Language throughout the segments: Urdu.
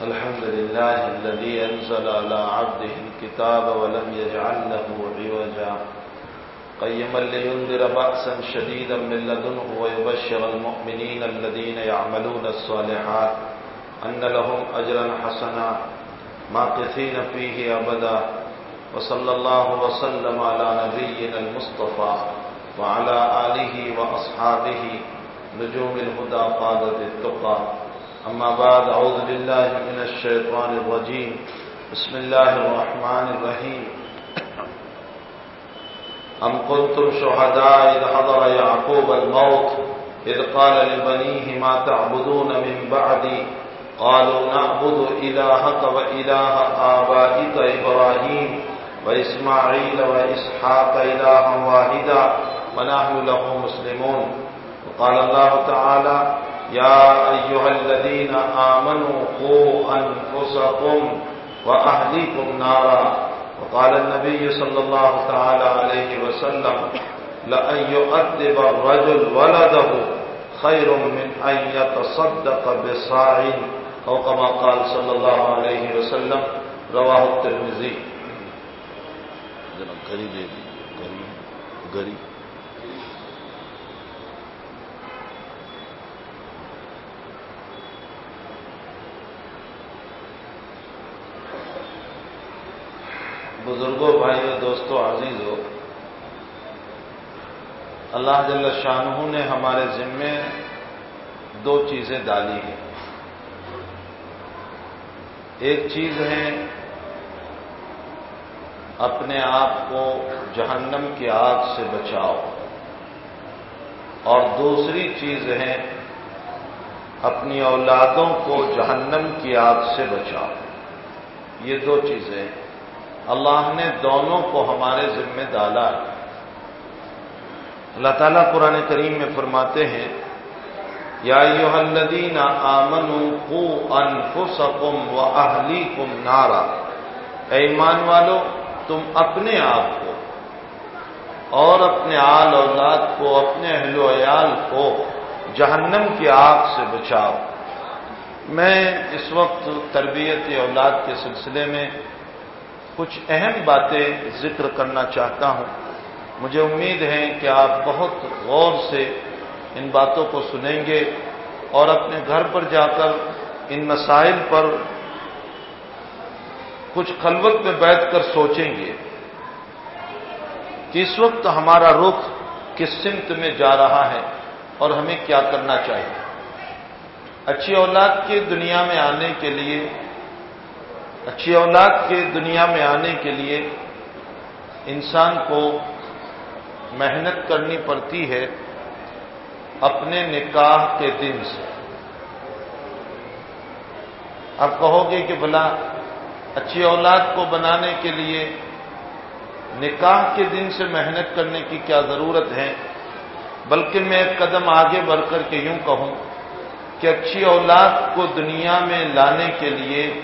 الحمد لله الذي أنزل على عبده الكتاب ولم يجعل له عوجا. قيما لينذر بأسا شديدا من لدنه ويبشر المؤمنين الذين يعملون الصالحات أن لهم أجرا حسنا ماقثين فيه أبدا. وصلى الله وسلم على نبينا المصطفى وعلى آله وأصحابه نجوم الهدى قادة التقى. أما بعد، أعوذ بالله من الشيطان الرجيم. بسم الله الرحمن الرحيم. أم كنتم شهداء إذ حضر يعقوب الموت؟ إذ قال لبنيه، ما تعبدون من بعدي؟ قالوا، نعبد إلهك وإله آبائك إبراهيم وإسماعيل وإسحاق إلها واحدا ونحن له مسلمون. وقال الله تعالى يا أيها الذين آمنوا قوا أنفسكم وأهليكم نارا. وقال النبي صلى الله تعالى عليه وسلم، لأن يؤدب الرجل ولده خير من أن يتصدق بصاع أو كما قال صلى الله عليه وسلم، رواه الترمذي. گری دے بزرگوں بھائیوں دوستوں عزیزوں اللہ جل شاہ نے ہمارے ذمے دو چیزیں ڈالی ہیں۔ ایک چیز ہے اپنے آپ کو جہنم کی آگ سے بچاؤ، اور دوسری چیز ہے اپنی اولادوں کو جہنم کی آگ سے بچاؤ۔ یہ دو چیزیں اللہ نے دونوں کو ہمارے ذمہ ڈالا ہے۔ اللہ تعالیٰ قرآن کریم میں فرماتے ہیں، یا الذین آمنوا قوا انفسکم و نارا۔ اے ایمان والو، تم اپنے آپ کو اور اپنے آل اولاد کو، اپنے اہل و عیال کو جہنم کی آگ سے بچاؤ۔ میں اس وقت تربیت اولاد کے سلسلے میں کچھ اہم باتیں ذکر کرنا چاہتا ہوں۔ مجھے امید ہے کہ آپ بہت غور سے ان باتوں کو سنیں گے اور اپنے گھر پر جا کر ان مسائل پر کچھ خلوت میں بیٹھ کر سوچیں گے کہ اس وقت ہمارا رخ کس سمت میں جا رہا ہے اور ہمیں کیا کرنا چاہیے۔ اچھی اولاد کے دنیا میں آنے کے لیے اچھی اولاد کے دنیا میں آنے کے لیے انسان کو محنت کرنی پڑتی ہے اپنے نکاح کے دن سے۔ آپ کہو گے کہ بلا اچھی اولاد کو بنانے کے لیے نکاح کے دن سے محنت کرنے کی کیا ضرورت ہے؟ بلکہ میں ایک قدم آگے بڑھ کر کے یوں کہوں کہ اچھی اولاد کو دنیا میں لانے کے لیے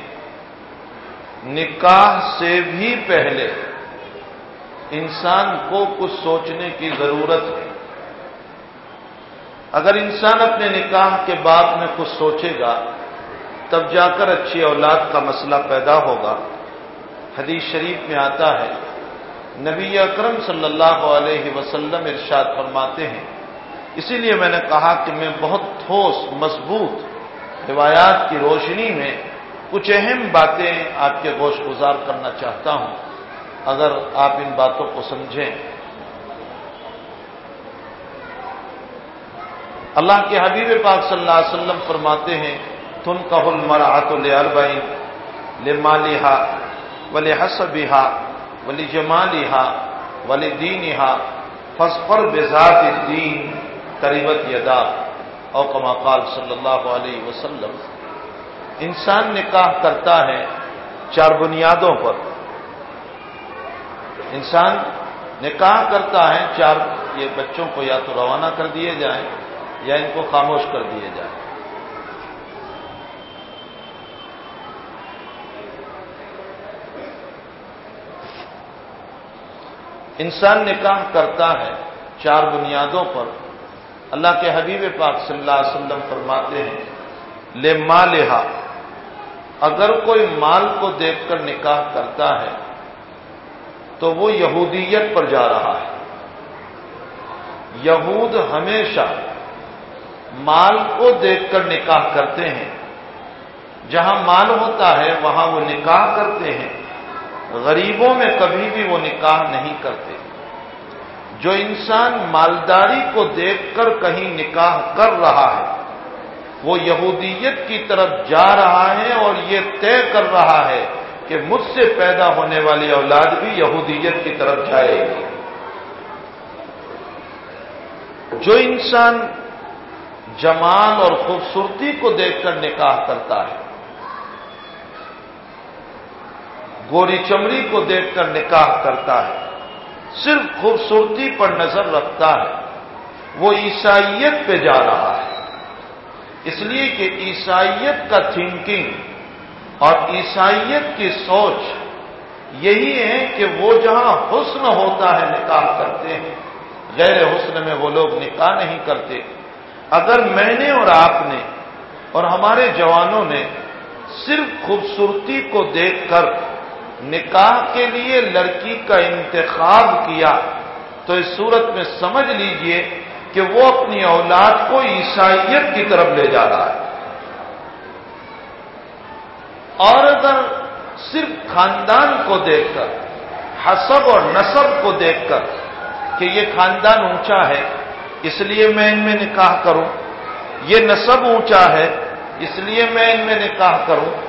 نکاح سے بھی پہلے انسان کو کچھ سوچنے کی ضرورت ہے۔ اگر انسان اپنے نکاح کے بعد میں کچھ سوچے گا، تب جا کر اچھی اولاد کا مسئلہ پیدا ہوگا۔ حدیث شریف میں آتا ہے، نبی اکرم صلی اللہ علیہ وسلم ارشاد فرماتے ہیں۔ اسی لیے میں نے کہا کہ میں بہت ٹھوس، مضبوط روایات کی روشنی میں کچھ اہم باتیں آپ کے گوش گزار کرنا چاہتا ہوں۔ اگر آپ ان باتوں کو سمجھیں۔ اللہ کے حبیب پاک صلی اللہ علیہ وسلم فرماتے ہیں تن کہل مرات الربین لے مالحا ولی حسبا ولی جمالحا ولی دینہا فسفر بذات الدین قریبت یدا، او کما قال صلی اللہ علیہ وسلم۔ انسان نکاح کرتا ہے چار بنیادوں پر۔ انسان نکاح کرتا ہے چار، یہ بچوں کو یا تو روانہ کر دیے جائیں یا ان کو خاموش کر دیے جائیں۔ انسان نکاح کرتا ہے چار بنیادوں پر۔ اللہ کے حبیب پاک صلی اللہ علیہ وسلم فرماتے ہیں، لے ماں اگر کوئی مال کو دیکھ کر نکاح کرتا ہے تو وہ یہودیت پر جا رہا ہے۔ یہود ہمیشہ مال کو دیکھ کر نکاح کرتے ہیں۔ جہاں مال ہوتا ہے، وہاں وہ نکاح کرتے ہیں۔ غریبوں میں کبھی بھی وہ نکاح نہیں کرتے۔ جو انسان مالداری کو دیکھ کر کہیں نکاح کر رہا ہے وہ یہودیت کی طرف جا رہا ہے اور یہ طے کر رہا ہے کہ مجھ سے پیدا ہونے والی اولاد بھی یہودیت کی طرف جائے گی۔ جو انسان جمال اور خوبصورتی کو دیکھ کر نکاح کرتا ہے، گوری چمڑی کو دیکھ کر نکاح کرتا ہے، صرف خوبصورتی پر نظر رکھتا ہے، وہ عیسائیت پہ جا رہا ہے۔ اس لیے کہ عیسائیت کا تھنکنگ اور عیسائیت کی سوچ یہی ہے کہ وہ جہاں حسن ہوتا ہے نکاح کرتے ہیں۔ غیر حسن میں وہ لوگ نکاح نہیں کرتے۔ اگر میں نے اور آپ نے اور ہمارے جوانوں نے صرف خوبصورتی کو دیکھ کر نکاح کے لیے لڑکی کا انتخاب کیا تو اس صورت میں سمجھ لیجیے کہ وہ اپنی اولاد کو عیسائیت کی طرف لے جا رہا ہے۔ اور اگر صرف خاندان کو دیکھ کر، حسب اور نصب کو دیکھ کر کہ یہ خاندان اونچا ہے، اس لیے میں ان میں نکاح کروں۔ یہ نصب اونچا ہے، اس لیے میں ان میں نکاح کروں۔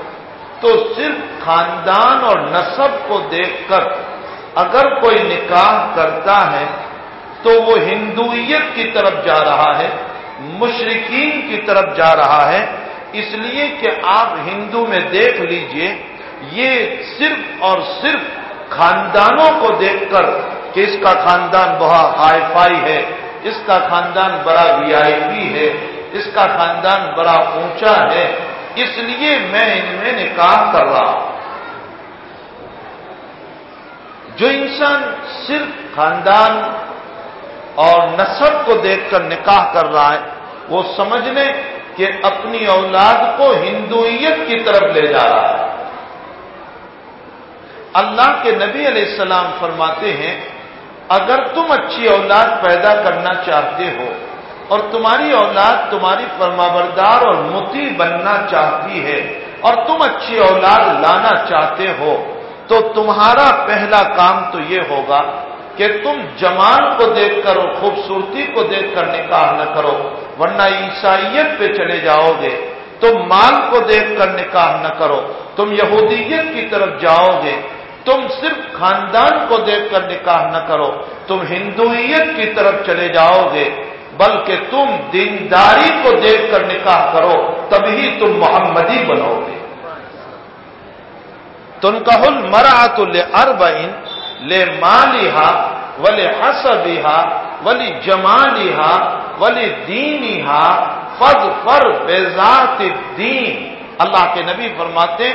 تو صرف خاندان اور نصب کو دیکھ کر اگر کوئی نکاح کرتا ہے تو وہ ہندویت کی طرف جا رہا ہے مشرقین کی طرف جا رہا ہے۔ اس لیے کہ آپ ہندو میں دیکھ لیجیے، یہ صرف اور صرف خاندانوں کو دیکھ کر کہ اس کا خاندان بہت ہائی فائی ہے، اس کا خاندان بڑا وی آئی پی ہے، اس کا خاندان بڑا اونچا ہے۔ اس لیے میں ان میں نکاح کر رہا ہوں۔ جو انسان صرف خاندان اور نسب کو دیکھ کر نکاح کر رہا ہے، وہ سمجھ لیں کہ اپنی اولاد کو ہندویت کی طرف لے جا رہا ہے۔ اللہ کے نبی علیہ السلام فرماتے ہیں، اگر تم اچھی اولاد پیدا کرنا چاہتے ہو اور تمہاری اولاد تمہاری فرمابردار اور متی بننا چاہتی ہے اور تم اچھی اولاد لانا چاہتے ہو، تو تمہارا پہلا کام تو یہ ہوگا کہ تم جمال کو دیکھ کر خوبصورتی کو دیکھ کر نکاح نہ کرو، ورنہ عیسائیت پہ چلے جاؤ گے۔ تم مال کو دیکھ کر نکاح نہ کرو، تم یہودیت کی طرف جاؤ گے۔ تم صرف خاندان کو دیکھ کر نکاح نہ کرو، تم ہندویت کی طرف چلے جاؤ گے۔ بلکہ تم دینداری کو دیکھ کر نکاح کرو، تبھی تم محمدی بنو گے۔ تن کا حل مرا تو لے ارب لے مالیہ ولی حسبہ ولی جمالیہ ولی دینیہ فض فر بیزات دین اللہ کے نبی فرماتے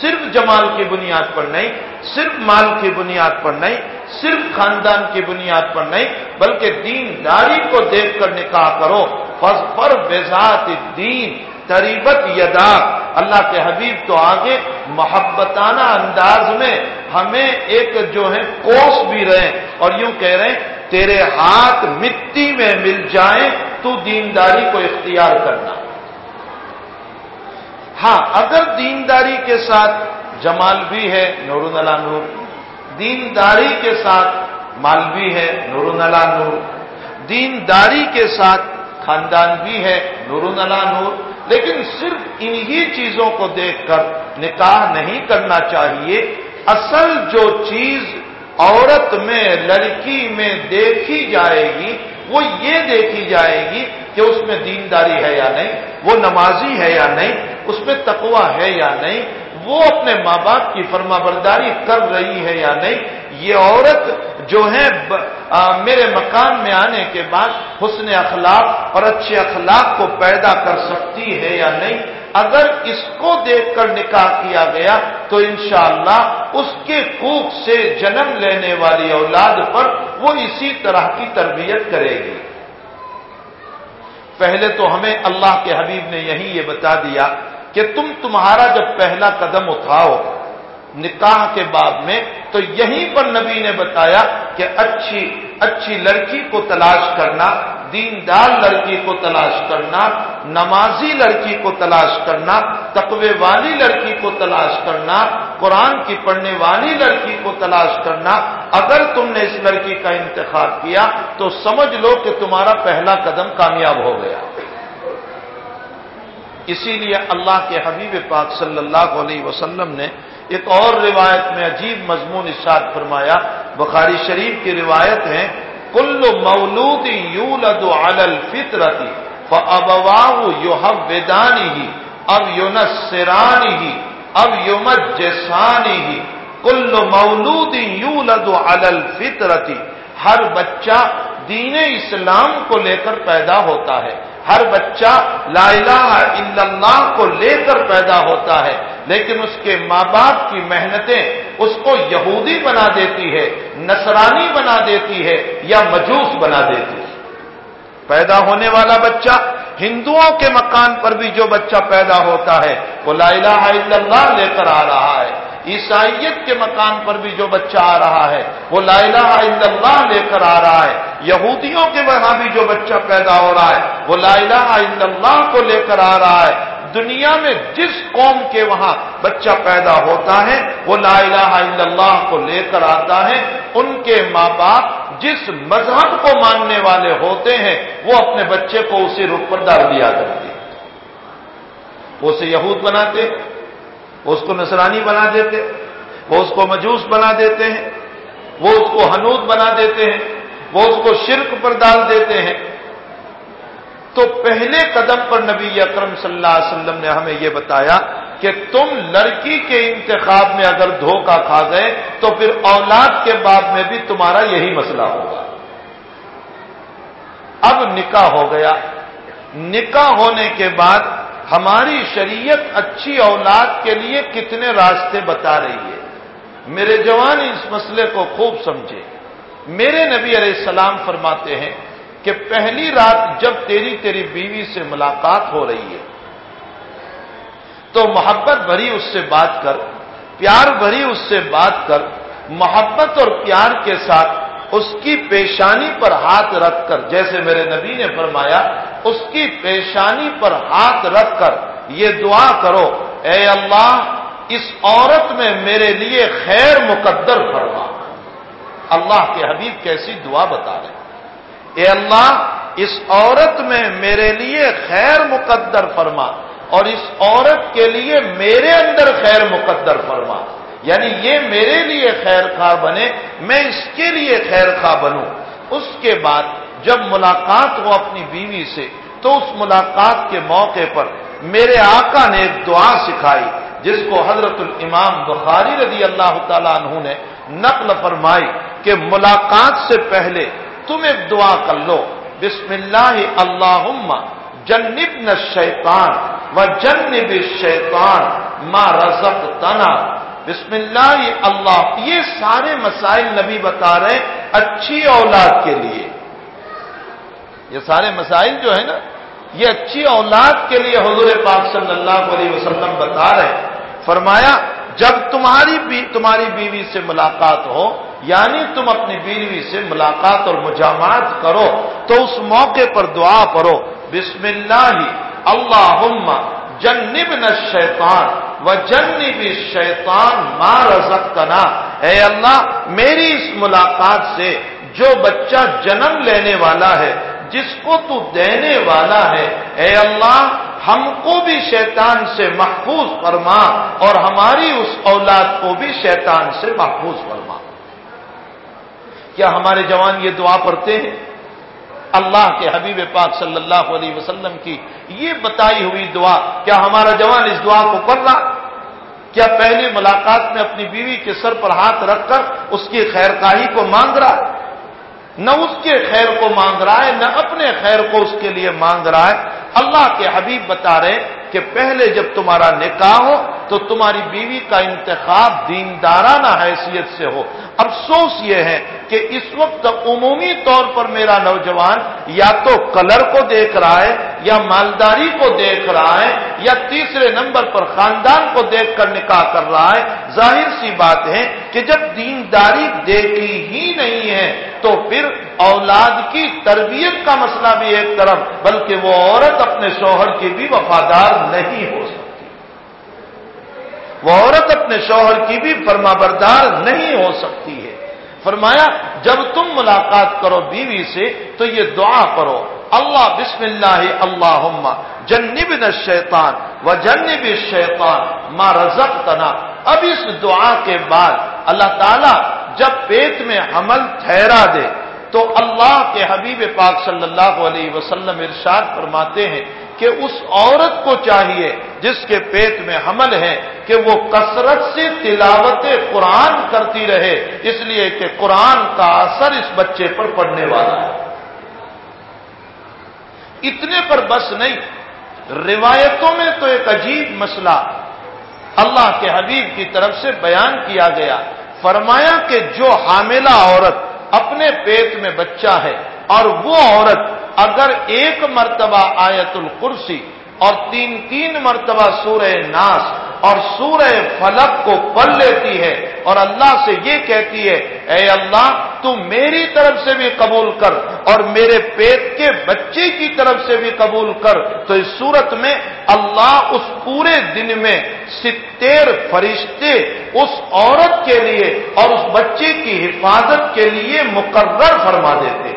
صرف جمال کی بنیاد پر نہیں، صرف مال کی بنیاد پر نہیں، صرف خاندان کی بنیاد پر نہیں، بلکہ دین داری کو دیکھ کر نکاح کرو۔ فض پر بےزات دین تریبت یدا اللہ کے حبیب تو آگے محبتانہ انداز میں ہمیں ایک جو ہے کوس بھی رہے اور یوں کہہ رہے ہیں، تیرے ہاتھ مٹی میں مل جائیں تو دینداری کو اختیار کرنا۔ ہاں اگر دینداری کے ساتھ جمال بھی ہے، نور نلا نور۔ دینداری کے ساتھ مال بھی ہے، نور نلا نور۔ دینداری کے ساتھ خاندان بھی ہے نور نلا نور، لیکن صرف انہی چیزوں کو دیکھ کر نکاح نہیں کرنا چاہیے۔ اصل جو چیز عورت میں، لڑکی میں دیکھی جائے گی، وہ یہ دیکھی جائے گی کہ اس میں دینداری ہے یا نہیں، وہ نمازی ہے یا نہیں، اس میں تقوا ہے یا نہیں، وہ اپنے ماں باپ کی فرما برداری کر رہی ہے یا نہیں یہ عورت جو ہے میرے مکان میں آنے کے بعد حسن اخلاق اور اچھے اخلاق کو پیدا کر سکتی ہے یا نہیں؟ اگر اس کو دیکھ کر نکاح کیا گیا تو انشاءاللہ اس کے کوک سے جنم لینے والی اولاد پر وہ اسی طرح کی تربیت کرے گی۔ پہلے تو ہمیں اللہ کے حبیب نے یہی یہ بتا دیا کہ تم تمہارا جب پہلا قدم اٹھاؤ نکاح کے باب میں تو یہیں پر نبی نے بتایا کہ اچھی اچھی لڑکی کو تلاش کرنا، دیندار لڑکی کو تلاش کرنا، نمازی لڑکی کو تلاش کرنا، تقوی والی لڑکی کو تلاش کرنا، قرآن کی پڑھنے والی لڑکی کو تلاش کرنا، اگر تم نے اس لڑکی کا انتخاب کیا تو سمجھ لو کہ تمہارا پہلا قدم کامیاب ہو گیا۔ اسی لیے اللہ کے حبیب پاک صلی اللہ علیہ وسلم نے ایک اور روایت میں عجیب مضمون ارشاد فرمایا، بخاری شریف کی روایت ہے، کل مولود یولد علی الفطرتی فابواہ یحودانی ہی اب یونسرانی ہی اب یمجسانی ہی کل مولود یولد علی الفطرتی ہر بچہ دین اسلام کو لے کر پیدا ہوتا ہے۔ ہر بچہ لا الہ الا اللہ کو لے کر پیدا ہوتا ہے۔ لیکن اس کے ماں باپ کی محنتیں اس کو یہودی بنا دیتی ہے، نصرانی بنا دیتی ہے یا مجوس بنا دیتی ہے۔ پیدا ہونے والا بچہ ہندوؤں کے مکان پر بھی جو بچہ پیدا ہوتا ہے، وہ لا الہ الا اللہ لے کر آ رہا ہے۔ عیسائیت کے مکان پر بھی جو بچہ آ رہا ہے، وہ لا الہ الا اللہ لے کر آ رہا ہے۔ یہودیوں کے وہاں بھی جو بچہ پیدا ہو رہا ہے، وہ لا الہ الا اللہ کو لے کر آ رہا ہے۔ دنیا میں جس قوم کے وہاں بچہ پیدا ہوتا ہے، وہ لا الہ الا اللہ کو لے کر آتا ہے، ان کے ماں باپ جس مذہب کو ماننے والے ہوتے ہیں، وہ اپنے بچے کو اسی رخ پر ڈال دیا کرتے وہ اسے یہود بناتے، وہ اس کو نصرانی بنا دیتے، وہ اس کو مجوس بنا دیتے ہیں، وہ اس کو حنود بنا دیتے ہیں، وہ اس کو شرک پر ڈال دیتے ہیں۔ تو پہلے قدم پر نبی اکرم صلی اللہ علیہ وسلم نے ہمیں یہ بتایا کہ تم لڑکی کے انتخاب میں اگر دھوکہ کھا گئے تو پھر اولاد کے بعد میں بھی تمہارا یہی مسئلہ ہوگا۔ اب نکاح ہو گیا۔ نکاح ہونے کے بعد ہماری شریعت اچھی اولاد کے لیے کتنے راستے بتا رہی ہے۔ میرے جوان اس مسئلے کو خوب سمجھے میرے نبی علیہ السلام فرماتے ہیں کہ پہلی رات جب تیری تیری بیوی سے ملاقات ہو رہی ہے، تو محبت بھری اس سے بات کر، پیار بھری اس سے بات کر، محبت اور پیار کے ساتھ اس کی پیشانی پر ہاتھ رکھ کر، جیسے میرے نبی نے فرمایا، اس کی پیشانی پر ہاتھ رکھ کر یہ دعا کرو، اے اللہ، اس عورت میں میرے لیے خیر مقدر فرما۔ اللہ کے حبیب کیسی دعا بتا رہے اے اللہ، اس عورت میں میرے لیے خیر مقدر فرما اور اس عورت کے لیے میرے اندر خیر مقدر فرما۔ یعنی یہ میرے لیے خیر خواہ بنے، میں اس کے لیے خیر خواہ بنوں۔ اس کے بعد جب ملاقات ہو اپنی بیوی سے، تو اس ملاقات کے موقع پر میرے آقا نے ایک دعا سکھائی، جس کو حضرت الامام بخاری رضی اللہ تعالیٰ عنہ نے نقل فرمائی کہ ملاقات سے پہلے تم ایک دعا کر لو۔ بسم اللہ اللہ جنب نہ شیطان و جنب شیطان ماں رزق تنا بسم اللہ اللہ۔ یہ سارے مسائل نبی بتا رہے اچھی اولاد کے لیے۔ یہ سارے مسائل جو ہے نا، یہ اچھی اولاد کے لیے حضور پاک صلی اللہ علیہ وسلم بتا رہے فرمایا، جب تمہاری بی، تمہاری بیوی سے ملاقات ہو یعنی تم اپنی بیوی سے ملاقات اور مجامات کرو تو اس موقع پر دعا کرو بسم اللہ اللہ جنب نہ شیطان و جنب شیطان ماں رزقنا اے اللہ، میری اس ملاقات سے جو بچہ جنم لینے والا ہے، جس کو تو دینے والا ہے، اے اللہ، ہم کو بھی شیطان سے محفوظ فرما اور ہماری اس اولاد کو بھی شیطان سے محفوظ فرما۔ کیا ہمارے جوان یہ دعا پڑھتے ہیں؟ اللہ کے حبیب پاک صلی اللہ علیہ وسلم کی یہ بتائی ہوئی دعا، کیا ہمارا جوان اس دعا کو پڑھ رہا؟ کیا پہلی ملاقات میں اپنی بیوی کے سر پر ہاتھ رکھ کر اس کی خیر کاہی کو مانگ رہا ہے؟ نہ اس کے خیر کو مانگ رہا ہے، نہ اپنے خیر کو اس کے لیے مانگ رہا ہے۔ اللہ کے حبیب بتا رہے کہ پہلے جب تمہارا نکاح ہو تو تمہاری بیوی کا انتخاب دیندارانہ حیثیت سے ہو۔ افسوس یہ ہے کہ اس وقت عمومی طور پر میرا نوجوان یا تو کلر کو دیکھ رہا ہے یا مالداری کو دیکھ رہا ہے یا تیسرے نمبر پر خاندان کو دیکھ کر نکاح کر رہا ہے۔ ظاہر سی بات ہے کہ جب دینداری دیکھی ہی نہیں ہے تو پھر اولاد کی تربیت کا مسئلہ بھی ایک طرف، بلکہ وہ عورت اپنے شوہر کی بھی وفادار نہیں ہو سکتی۔ وہ عورت اپنے شوہر کی بھی فرما بردار نہیں ہو سکتی ہے۔ فرمایا، جب تم ملاقات کرو بیوی سے تو یہ دعا کرو، اللہ بسم اللہ اللہ جنب شیطان و جنب شیطان ماں رزق تنا اب اس دعا کے بعد اللہ تعالی جب پیٹ میں حمل ٹھہرا دے تو اللہ کے حبیب پاک صلی اللہ علیہ وسلم ارشاد فرماتے ہیں کہ اس عورت کو چاہیے جس کے پیٹ میں حمل ہے کہ وہ کثرت سے تلاوت قرآن کرتی رہے، اس لیے کہ قرآن کا اثر اس بچے پر پڑنے والا ہے۔ اتنے پر بس نہیں، روایتوں میں تو ایک عجیب مسئلہ اللہ کے حبیب کی طرف سے بیان کیا گیا۔ فرمایا کہ جو حاملہ عورت اپنے پیٹ میں بچہ ہے اور وہ عورت اگر ایک مرتبہ آیت القرسی اور تین تین مرتبہ سورہ ناس اور سورہ فلک کو پڑھ لیتی ہے اور اللہ سے یہ کہتی ہے، اے اللہ تو میری طرف سے بھی قبول کر اور میرے پیٹ کے بچے کی طرف سے بھی قبول کر. تو اس صورت میں اللہ اس پورے دن میں ستیر فرشتے اس عورت کے لیے اور اس بچے کی حفاظت کے لیے مقرر فرما دیتے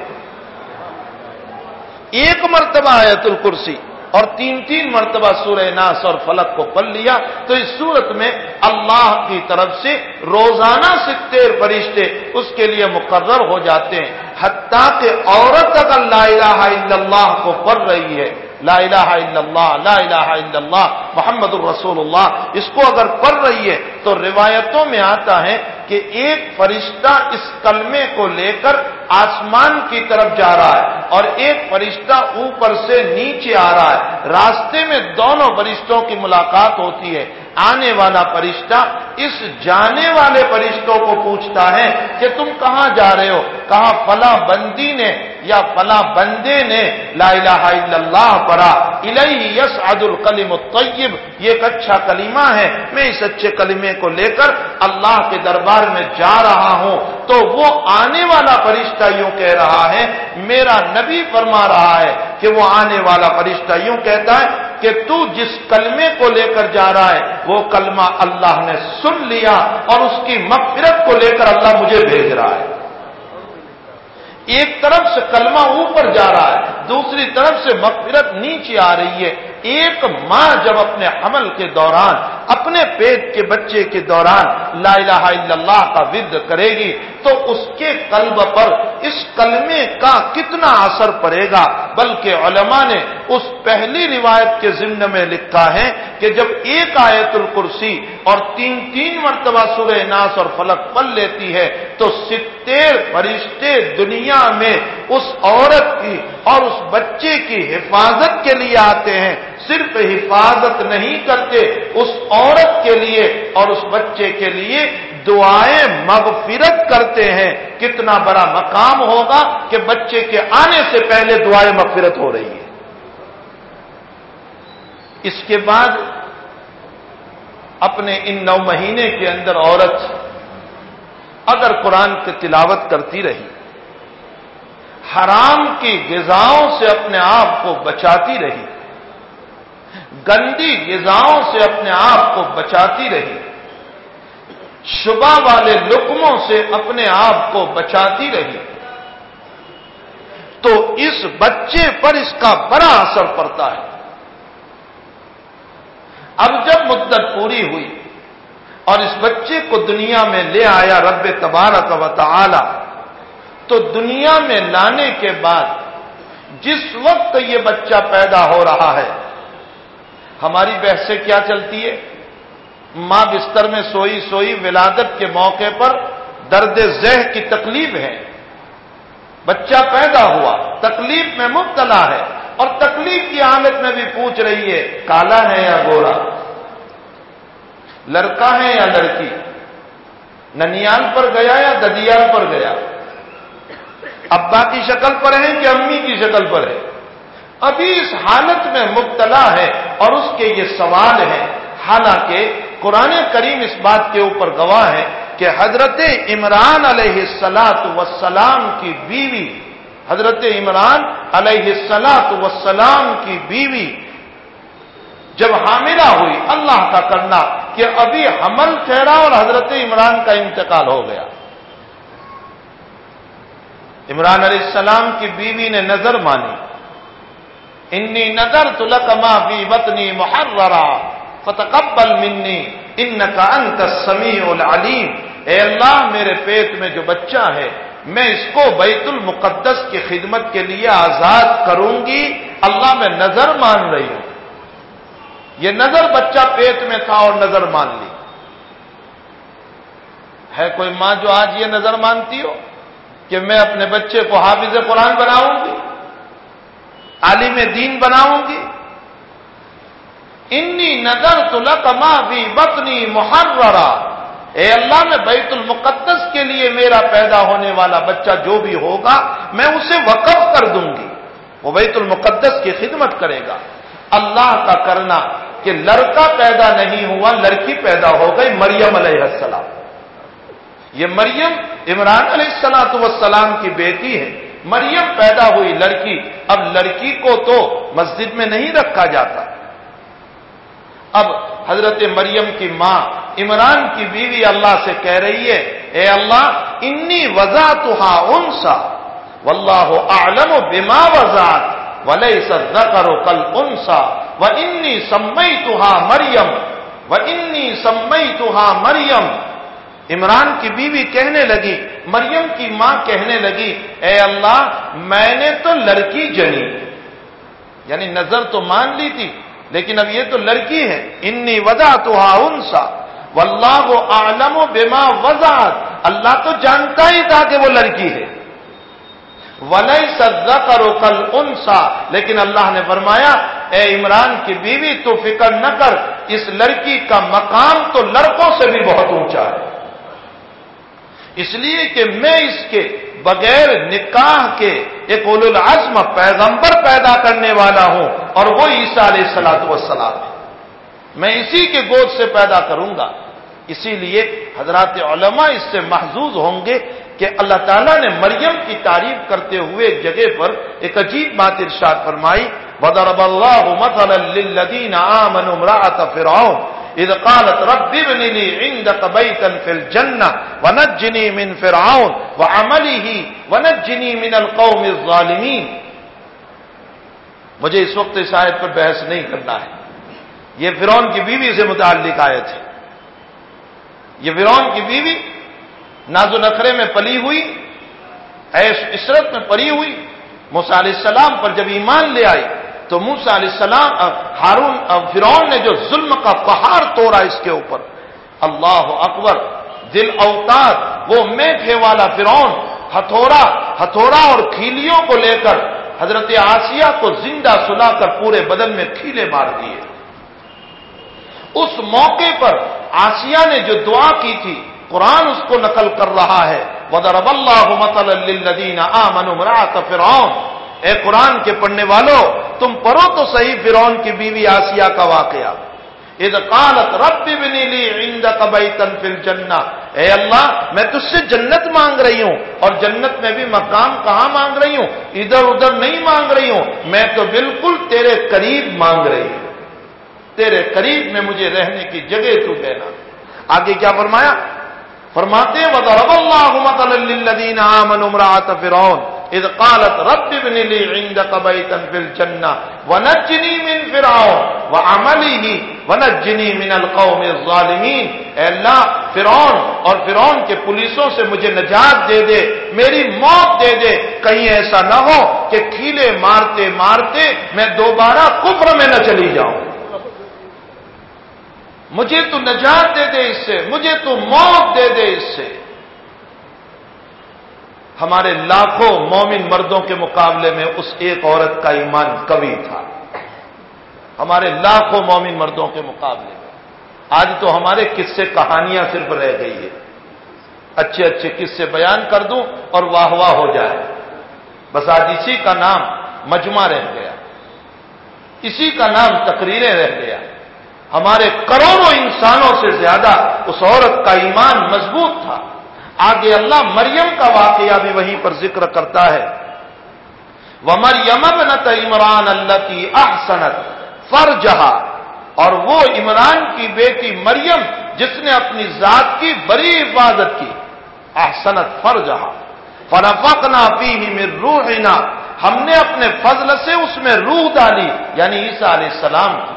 ایک مرتبہ آیت الکرسی اور تین تین مرتبہ سورہ ناس اور فلک کو پل لیا تو اس صورت میں اللہ کی طرف سے روزانہ ستیر فرشتے اس کے لیے مقرر ہو جاتے ہیں۔ حتیٰ کہ عورت اگر لا الہ الا اللہ کو پڑھ رہی ہے، لا الہ الا اللہ، لا الہ الا اللہ، محمد الرسول اللہ، اس کو اگر پڑھ رہی ہے تو روایتوں میں آتا ہے کہ ایک فرشتہ اس کلمے کو لے کر آسمان کی طرف جا رہا ہے اور ایک فرشتہ اوپر سے نیچے آ رہا ہے۔ راستے میں دونوں فرشتوں کی ملاقات ہوتی ہے۔ آنے والا فرشتہ اس جانے والے فرشتوں کو پوچھتا ہے کہ تم کہاں جا رہے ہو؟ کہا، فلاں بندی نے یا فلاں بندے نے؟ لا الہ الا اللہ پڑا الہی یس عد الکلیم الطیب۔ یہ ایک اچھا کلمہ ہے۔ میں اس اچھے کلمے کو لے کر اللہ کے دربار میں جا رہا ہوں تو وہ آنے والا فرشتہ یوں کہہ رہا ہے، میرا نبی فرما رہا ہے کہ وہ آنے والا فرشتہ یوں کہتا ہے کہ تو جس کلمے کو لے کر جا رہا ہے، وہ کلمہ اللہ نے سن لیا اور اس کی مغفرت کو لے کر اللہ مجھے بھیج رہا ہے۔ ایک طرف سے کلمہ اوپر جا رہا ہے، دوسری طرف سے مغفرت نیچے آ رہی ہے۔ ایک ماں جب اپنے حمل کے دوران اپنے پیٹ کے بچے کے دوران لا الہ الا اللہ کا ود کرے گی، تو اس کے قلب پر، اس کلمے کا کتنا اثر پڑے گا؟ بلکہ علماء نے اس پہلی روایت کے ضمن میں لکھا ہے کہ جب ایک آیت الکرسی اور تین تین مرتبہ سورہ ناس اور فلک پل لیتی ہے، تو ستیر فرشتے دنیا میں اس عورت کی اور اس بچے کی حفاظت کے لیے آتے ہیں۔ صرف حفاظت نہیں کرتے، اس عورت کے لیے اور اس بچے کے لیے دعائیں مغفرت کرتے ہیں۔ کتنا بڑا مقام ہوگا کہ بچے کے آنے سے پہلے دعائیں مغفرت ہو رہی ہے اس کے بعد اپنے ان نو مہینے کے اندر عورت اگر قرآن کی تلاوت کرتی رہی، حرام کی غذاؤں سے اپنے آپ کو بچاتی رہی گندی غذاؤں سے اپنے آپ کو بچاتی رہی۔ شبہ والے لکموں سے اپنے آپ کو بچاتی رہی۔ تو اس بچے پر اس کا بڑا اثر پڑتا ہے۔ اب جب مدت پوری ہوئی اور اس بچے کو دنیا میں لے آیا رب تبارک و تعالی، تو دنیا میں لانے کے بعد جس وقت یہ بچہ پیدا ہو رہا ہے ہماری بحث کیا چلتی ہے؟ ماں بستر میں سوئی سوئی ولادت کے موقع پر درد ذہ کی تکلیف ہے۔ بچہ پیدا ہوا، تکلیف میں مبتلا ہے اور تکلیف کی حالت میں بھی پوچھ رہی ہے، کالا ہے یا گورا؟ لڑکا ہے یا لڑکی؟ ننیال پر گیا یا ددیال پر گیا؟ ابا کی شکل پر ہے کہ امی کی شکل پر ہے؟ ابھی اس حالت میں مبتلا ہے اور اس کے یہ سوال ہے حالانکہ قرآن کریم اس بات کے اوپر گواہ ہے کہ حضرت عمران علیہ السلاط وسلام کی بیوی، حضرت عمران علیہ السلاط وسلام کی بیوی جب حاملہ ہوئی، اللہ کا کرنا کہ ابھی حمل ٹھہرا اور حضرت عمران کا انتقال ہو گیا۔ عمران علیہ السلام کی بیوی نے نظر مانی۔ انی نظر تلکما بھی وطنی محرا فتقبل منی ان کا انت سمیع العلیم۔ اے اللہ، میرے پیٹ میں جو بچہ ہے، میں اس کو بیت المقدس کی خدمت کے لیے آزاد کروں گی۔ اللہ، میں نظر مان رہی ہوں۔ یہ نظر بچہ پیٹ میں تھا اور نظر مان لی۔ ہے کوئی ماں جو آج یہ نظر مانتی ہو کہ میں اپنے بچے کو حافظ قرآن بناؤں گی؟ عالم دین بناؤں گی؟ انی نظر تو لکما بھی بتنی محرا اے اللہ، میں بیت المقدس کے لیے میرا پیدا ہونے والا بچہ جو بھی ہوگا، میں اسے وقف کر دوں گی۔ وہ بیت المقدس کی خدمت کرے گا۔ اللہ کا کرنا کہ لڑکا پیدا نہیں ہوا، لڑکی پیدا ہو گئی، مریم علیہ السلام۔ یہ مریم عمران علیہ السلاۃ وسلام کی بیٹی ہے۔ مریم پیدا ہوئی لڑکی، اب لڑکی کو تو مسجد میں نہیں رکھا جاتا۔ اب حضرت مریم کی ماں عمران کی بیوی اللہ سے کہہ رہی ہے، اے اللہ، انی وزا تو انسا، واللہ اعلم بما وزات ولی سزا کرو کل انسا و انی سمئی تو مریم و انی سمئی تو مریم۔ عمران کی بیوی کہنے لگی، مریم کی ماں کہنے لگی، اے اللہ، میں نے تو لڑکی جنی۔ یعنی نظر تو مان لی تھی، لیکن اب یہ تو لڑکی ہے۔ انی وضا تو انسا۔ واللہ وہ عالم و بیما وضاحت اللہ تو جانتا ہی تھا کہ وہ لڑکی ہے۔ ولی سزا کرو کل انسا لیکن اللہ نے فرمایا، اے عمران کی بیوی، تو فکر نہ کر، اس لڑکی کا مقام تو لڑکوں سے بھی بہت اونچا ہے۔ اس لیے کہ میں اس کے بغیر نکاح کے ایک اول العزم پیغمبر پیدا کرنے والا ہوں اور وہ عیسیٰ علیہ السلاۃ وسلام ہے۔ میں اسی کے گود سے پیدا کروں گا۔ اسی لیے حضرات علماء اس سے محظوظ ہوں گے کہ اللہ تعالیٰ نے مریم کی تعریف کرتے ہوئے ایک جگہ پر ایک عجیب بات ارشاد فرمائی بدرب اللہ مثلا للذین آمنوا امرأة فرعون اذ قالت رب ابن لي عندك بيتا في الجنة ونجني من فرعون وعمله ونجني من القوم الظالمين مجھے اس وقت اس آیت پر بحث نہیں کرنا ہے۔ یہ فرعون کی بیوی سے متعلق آیت ہے۔ یہ فرعون کی بیوی ناز و نخرے میں پلی ہوئی ایش عشرت میں پلی ہوئی علیہ السلام پر جب ایمان لے آئی تو موسا علیہ السلام ہارون فرعون نے جو ظلم کا پہاڑ توڑا اس کے اوپر۔ اللہ اکبر، دل اوتاد وہ میٹھے والا فرعون، ہتھوڑا ہتھوڑا اور کھیلیوں کو لے کر حضرت آسیہ کو زندہ سلا کر پورے بدن میں کھیلے مار دیے۔ اس موقع پر آسیہ نے جو دعا کی تھی، قرآن اس کو نقل کر رہا ہے۔ ودرب اللہ مطلدین آمن امراط فرعون اے قرآن کے پڑھنے والوں تم پڑھو تو صحیح فرعون کی بیوی آسیہ کا واقعہ۔ اذ قالت رب ابنی لی عندک بیتا فی الجنہ۔ اے اللہ، میں تجھ سے جنت مانگ رہی ہوں اور جنت میں بھی مقام کہاں مانگ رہی ہوں؟ ادھر ادھر نہیں مانگ رہی ہوں۔ میں تو بالکل تیرے قریب مانگ رہی ہوں۔ تیرے قریب میں مجھے رہنے کی جگہ تو دینا آگے کیا فرمایا؟ فرماتے وضرب اللہ مثلا للذین آمنوا امرأة فرعون۔ اذ قالت رب ابن لي عندك بيتا في الجنة ونجني من فرعون وعمله ونجني من القوم الظالمين اے اللہ، فرعون اور فرعون کے پولیسوں سے مجھے نجات دے دے، میری موت دے دے۔ کہیں ایسا نہ ہو کہ کھیلے مارتے مارتے میں دوبارہ کفر میں نہ چلی جاؤں۔ مجھے تو نجات دے دے اس سے، مجھے تو موت دے دے اس سے۔ ہمارے لاکھوں مومن مردوں کے مقابلے میں اس ایک عورت کا ایمان کبھی تھا۔ ہمارے لاکھوں مومن مردوں کے مقابلے میں۔ آج تو ہمارے قصے کہانیاں صرف رہ گئی ہے اچھے اچھے قصے بیان کر دوں اور واہ واہ ہو جائے۔ بس آج اسی کا نام مجمع رہ گیا۔ اسی کا نام تقریریں رہ گیا۔ ہمارے کروڑوں انسانوں سے زیادہ اس عورت کا ایمان مضبوط تھا۔ آگے اللہ مریم کا واقعہ بھی وہیں پر ذکر کرتا ہے۔ وہ مریم نت عمران اللہ کی احسنت فر اور وہ عمران کی بیٹی مریم جس نے اپنی ذات کی بڑی عبادت کی۔ احسنت فر جہا فرفق نہ پی ہم نے اپنے فضل سے اس میں روح ڈالی یعنی عیسیٰ علیہ السلام کی۔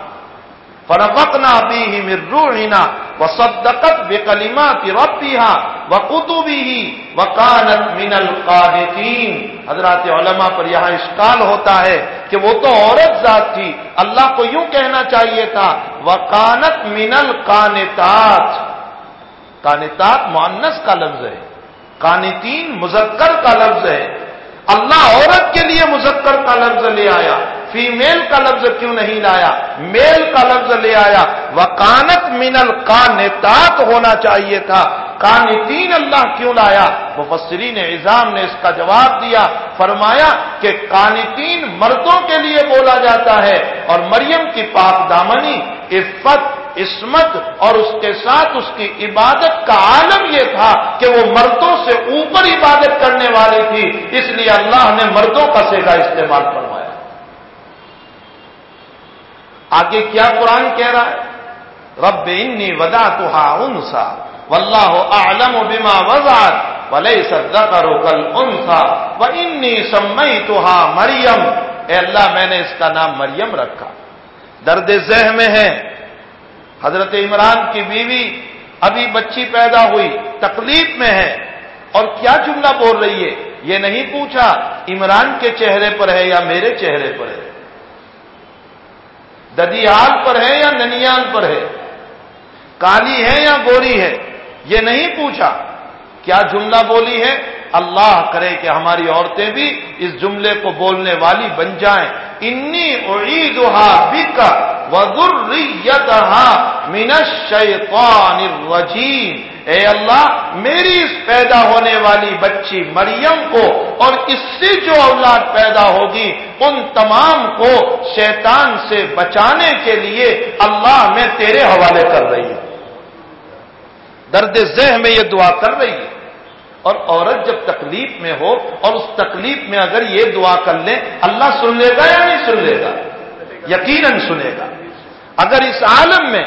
فرفق نہ پی ہی مر روحینا وہ صدقت بے کلیما کی ربی ہاں وہ قطبی ہی وہ کانت من القانتین۔ حضرات علماء پر یہاں اشکال ہوتا ہے کہ وہ تو عورت ذات تھی، اللہ کو یوں کہنا چاہیے تھا وہ کانت من القانتات۔ کانتات معنس کا لفظ ہے کانتین مذکر کا لفظ ہے۔ اللہ عورت کے لیے مذکر کا لفظ لے آیا۔ فیمیل کا لفظ کیوں نہیں لایا؟ میل کا لفظ لے آیا۔ وکانت منل کا ہونا چاہیے تھا۔ کانتین اللہ کیوں لایا؟ مفسرین اظام نے اس کا جواب دیا۔ فرمایا کہ کانتین مردوں کے لیے بولا جاتا ہے اور مریم کی پاک دامنی، عفت، عصمت اور اس کے ساتھ اس کی عبادت کا عالم یہ تھا کہ وہ مردوں سے اوپر عبادت کرنے والی تھی۔ اس لیے اللہ نے مردوں کا سیگا استعمال فرمایا۔ آگے کیا قرآن کہہ رہا ہے؟ رب انی ودا تو انسا، واللہ اعلم بما وزعت وليس الذكر كالانثى واني سميتها مریم۔ اے اللہ، میں نے اس کا نام مریم رکھا۔ درد ذہ میں ہے۔ حضرت عمران کی بیوی ابھی بچی پیدا ہوئی تکلیف میں ہے۔ اور کیا جملہ بول رہی ہے؟ یہ نہیں پوچھا، عمران کے چہرے پر ہے یا میرے چہرے پر ہے؟ ددیال پر ہے یا ننیال پر ہے؟ کالی ہے یا گوری ہے؟ یہ نہیں پوچھا کیا جملہ بولی ہے؟ اللہ کرے کہ ہماری عورتیں بھی اس جملے کو بولنے والی بن جائیں۔ انی اعیدها بک وذریتها من الشیطان الرجیم۔ اے اللہ، میری اس پیدا ہونے والی بچی مریم کو اور اس سے جو اولاد پیدا ہوگی، ان تمام کو شیطان سے بچانے کے لیے اللہ میں تیرے حوالے کر رہی ہوں۔ درد ذہ میں یہ دعا کر رہی ہے۔ اور عورت جب تکلیف میں ہو اور اس تکلیف میں اگر یہ دعا کر لیں اللہ سن لے گا یا نہیں سن لے گا؟ یقیناً سنے گا۔ اگر اس عالم میں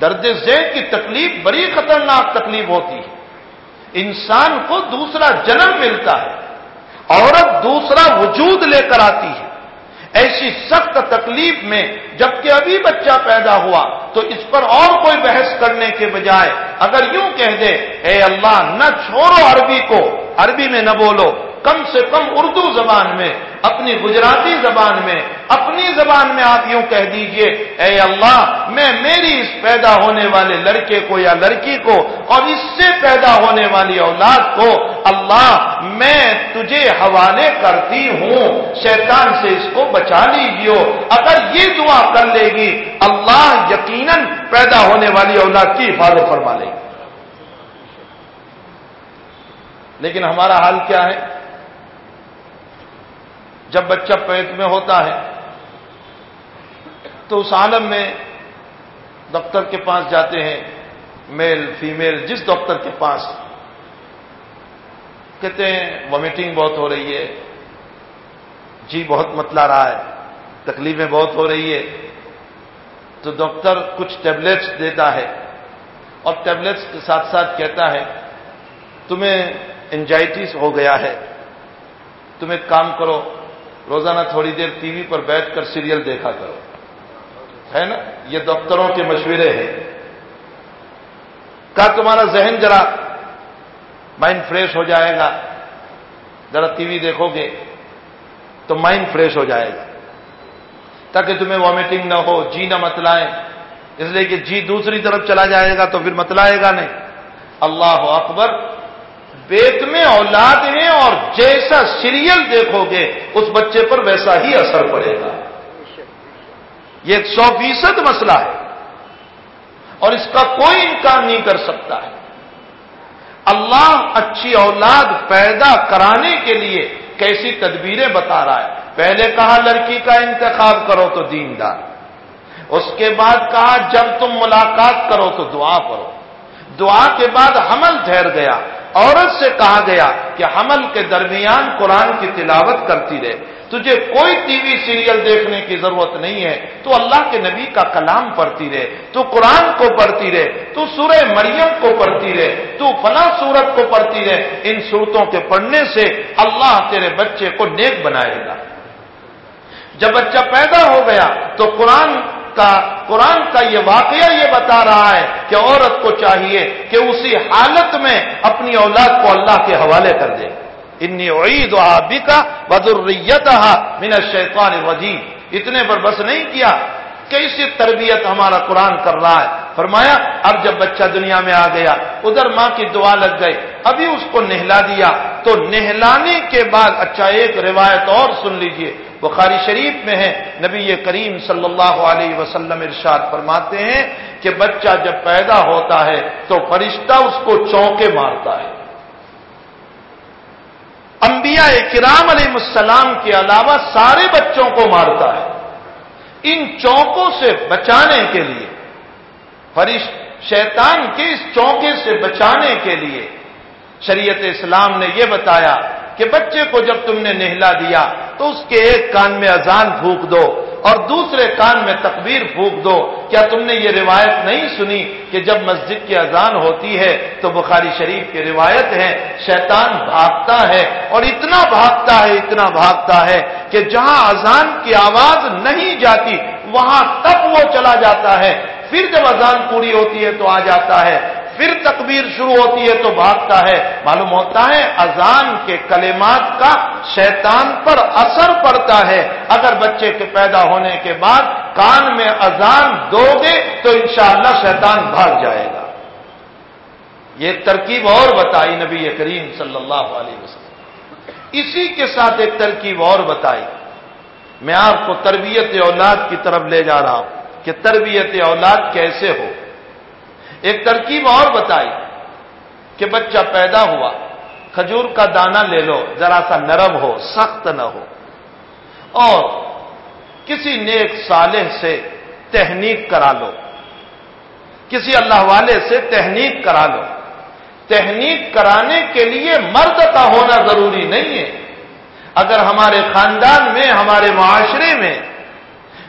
درد ذہن کی تکلیف بڑی خطرناک تکلیف ہوتی ہے۔ انسان کو دوسرا جنم ملتا ہے، عورت دوسرا وجود لے کر آتی ہے۔ ایسی سخت تکلیف میں جبکہ ابھی بچہ پیدا ہوا، تو اس پر اور کوئی بحث کرنے کے بجائے اگر یوں کہہ دے، اے اللہ نہ چھوڑو عربی کو، عربی میں نہ بولو، کم سے کم اردو زبان میں اپنی گجراتی زبان میں، اپنی زبان میں آپ یوں کہہ دیجیے، اے اللہ، میں میری اس پیدا ہونے والے لڑکے کو یا لڑکی کو اور اس سے پیدا ہونے والی اولاد کو اللہ، میں تجھے حوالے کرتی ہوں، شیطان سے اس کو بچا لیجیے اگر یہ دعا کر لے گی، اللہ یقیناً پیدا ہونے والی اولاد کی حفاظت فرما لے گی۔ لیکن ہمارا حال کیا ہے؟ جب بچہ پیٹ میں ہوتا ہے، تو اس عالم میں ڈاکٹر کے پاس جاتے ہیں، میل، فیمیل، جس ڈاکٹر کے پاس۔ کہتے ہیں وامٹنگ بہت ہو رہی ہے۔ جی بہت متلا رہا ہے۔ تکلیفیں بہت ہو رہی ہے۔ تو ڈاکٹر کچھ ٹیبلٹس دیتا ہے۔ اور ٹیبلٹس کے ساتھ ساتھ کہتا ہے، تمہیں انجائٹیز ہو گیا ہے۔ تم ایک کام کرو۔ روزانہ تھوڑی دیر ٹی وی پر بیٹھ کر سیریل دیکھا کرو۔ ہے نا؟ یہ ڈاکٹروں کے مشورے ہیں۔ کا تمہارا ذہن ذرا مائنڈ فریش ہو جائے گا؟ ذرا ٹی وی دیکھو گے تو مائنڈ فریش ہو جائے گا۔ تاکہ تمہیں وامٹنگ نہ ہو جی نہ متلائے اس لیے کہ جی دوسری طرف چلا جائے گا تو پھر متلائے گا نہیں۔ اللہ اکبر۔ پیٹ میں اولاد ہیں اور جیسا سیریل دیکھو گے، اس بچے پر ویسا ہی اثر پڑے گا۔ یہ ایک سو فیصد مسئلہ ہے۔ اور اس کا کوئی انکار نہیں کر سکتا ہے۔ اللہ اچھی اولاد پیدا کرانے کے لیے کیسی تدبیریں بتا رہا ہے۔ پہلے کہا لڑکی کا انتخاب کرو تو دیندار۔ اس کے بعد کہا جب تم ملاقات کرو تو دعا کرو۔ دعا کے بعد حمل ٹھہر گیا۔ عورت سے کہا گیا کہ حمل کے درمیان قرآن کی تلاوت کرتی رہے۔ تجھے کوئی ٹی وی سیریل دیکھنے کی ضرورت نہیں ہے۔ تو اللہ کے نبی کا کلام پڑھتی رہے۔ تو قرآن کو پڑھتی رہے۔ تو سورہ مریم کو پڑھتی رہے۔ تو فلاں سورت کو پڑھتی رہے۔ ان صورتوں کے پڑھنے سے اللہ تیرے بچے کو نیک بنائے گا۔ جب بچہ پیدا ہو گیا تو قرآن کا قرآن کا یہ واقعہ یہ بتا رہا ہے کہ عورت کو چاہیے کہ اسی حالت میں اپنی اولاد کو اللہ کے حوالے کر دے۔ انی عید کا بدریت من الشیطان الرجیم۔ اتنے پر بس نہیں کیا کیسی تربیت ہمارا قرآن کر رہا ہے۔ فرمایا، اب جب بچہ دنیا میں آ گیا، ادھر ماں کی دعا لگ گئی، ابھی اس کو نہلا دیا، تو نہلانے کے بعد اچھا ایک روایت اور سن لیجیے۔ بخاری شریف میں ہے، نبی کریم صلی اللہ علیہ وسلم ارشاد فرماتے ہیں کہ بچہ جب پیدا ہوتا ہے تو فرشتہ اس کو چونکے مارتا ہے۔ انبیاء کرام علیہ السلام کے علاوہ سارے بچوں کو مارتا ہے۔ ان چونکوں سے بچانے کے لیے، فرشت شیطان کے اس چونکے سے بچانے کے لیے شریعت اسلام نے یہ بتایا کہ بچے کو جب تم نے نہلا دیا تو اس کے ایک کان میں اذان پھونک دو اور دوسرے کان میں تکبیر پھونک دو۔ کیا تم نے یہ روایت نہیں سنی کہ جب مسجد کی اذان ہوتی ہے تو بخاری شریف کی روایت ہے شیطان بھاگتا ہے اور اتنا بھاگتا ہے، اتنا بھاگتا ہے کہ جہاں اذان کی آواز نہیں جاتی، وہاں تک وہ چلا جاتا ہے۔ پھر جب اذان پوری ہوتی ہے تو آ جاتا ہے۔ پھر تکبیر شروع ہوتی ہے تو بھاگتا ہے۔ معلوم ہوتا ہے اذان کے کلمات کا شیطان پر اثر پڑتا ہے۔ اگر بچے کے پیدا ہونے کے بعد کان میں اذان دو گے تو انشاءاللہ شیطان بھاگ جائے گا۔ یہ ترکیب اور بتائی نبی کریم صلی اللہ علیہ وسلم۔ اسی کے ساتھ ایک ترکیب اور بتائی۔ میں آپ کو تربیت اولاد کی طرف لے جا رہا ہوں کہ تربیت اولاد کیسے ہو۔ ایک ترکیب اور بتائی کہ بچہ پیدا ہوا، کھجور کا دانہ لے لو، ذرا سا نرم ہو، سخت نہ ہو۔ اور کسی نیک صالح سے تحنیک کرا لو۔ کسی اللہ والے سے تحنیک کرا لو۔ تحنیک کرانے کے لیے مرد کا ہونا ضروری نہیں ہے۔ اگر ہمارے خاندان میں، ہمارے معاشرے میں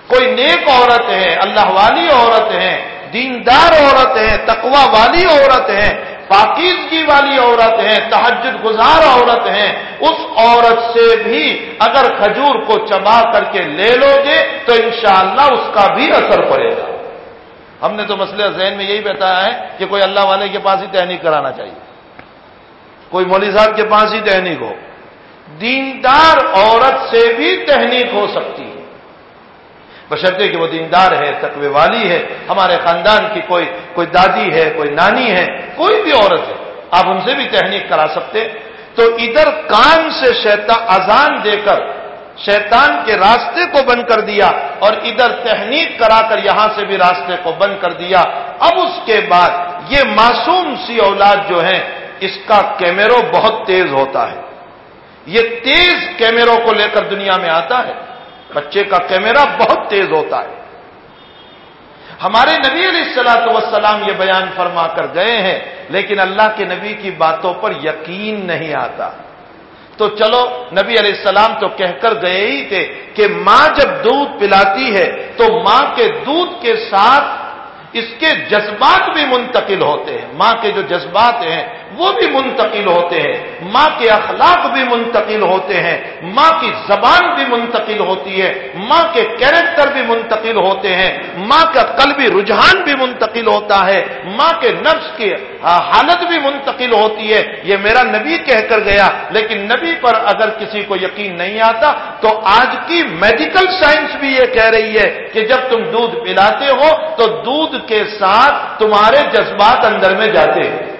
کوئی نیک عورت ہے، اللہ والی عورت ہے دیندار عورت ہے تقوا والی عورت ہے پاکیزگی والی عورت ہے تحجد گزار عورت ہے اس عورت سے بھی اگر کھجور کو چبا کر کے لے لو گے تو انشاءاللہ اس کا بھی اثر پڑے گا۔ ہم نے تو مسئلہ ذہن میں یہی بتایا ہے کہ کوئی اللہ والے کے پاس ہی تحنیک کرانا چاہیے۔ کوئی مولوی صاحب کے پاس ہی تحنیک ہو۔ دیندار عورت سے بھی تحنیک ہو سکتی ہے۔ بشرطے کہ وہ دیندار ہے، تقوی والی ہے، ہمارے خاندان کی کوئی کوئی دادی ہے، کوئی نانی ہے، کوئی بھی عورت ہے، آپ ان سے بھی تحنیک کرا سکتے تو ادھر کان سے شیطان اذان دے کر، شیطان کے راستے کو بند کر دیا اور ادھر تحنیک کرا کر یہاں سے بھی راستے کو بند کر دیا۔ اب اس کے بعد یہ معصوم سی اولاد جو ہے اس کا کیمرو بہت تیز ہوتا ہے۔ یہ تیز کیمروں کو لے کر دنیا میں آتا ہے۔ بچے کا کیمرہ بہت تیز ہوتا ہے۔ ہمارے نبی علیہ السلاۃ وسلام یہ بیان فرما کر گئے ہیں، لیکن اللہ کے نبی کی باتوں پر یقین نہیں آتا۔ تو چلو، نبی علیہ السلام تو کہہ کر گئے ہی تھے کہ ماں جب دودھ پلاتی ہے تو ماں کے دودھ کے ساتھ اس کے جذبات بھی منتقل ہوتے ہیں۔ ماں کے جو جذبات ہیں، وہ بھی منتقل ہوتے ہیں۔ ماں کے اخلاق بھی منتقل ہوتے ہیں۔ ماں کی زبان بھی منتقل ہوتی ہے۔ ماں کے کیریکٹر بھی منتقل ہوتے ہیں۔ ماں کا قلبی رجحان بھی منتقل ہوتا ہے۔ ماں کے نفس کی حالت بھی منتقل ہوتی ہے۔ یہ میرا نبی کہہ کر گیا۔ لیکن نبی پر اگر کسی کو یقین نہیں آتا، تو آج کی میڈیکل سائنس بھی یہ کہہ رہی ہے کہ جب تم دودھ پلاتے ہو، تو دودھ کے ساتھ تمہارے جذبات اندر میں جاتے ہیں۔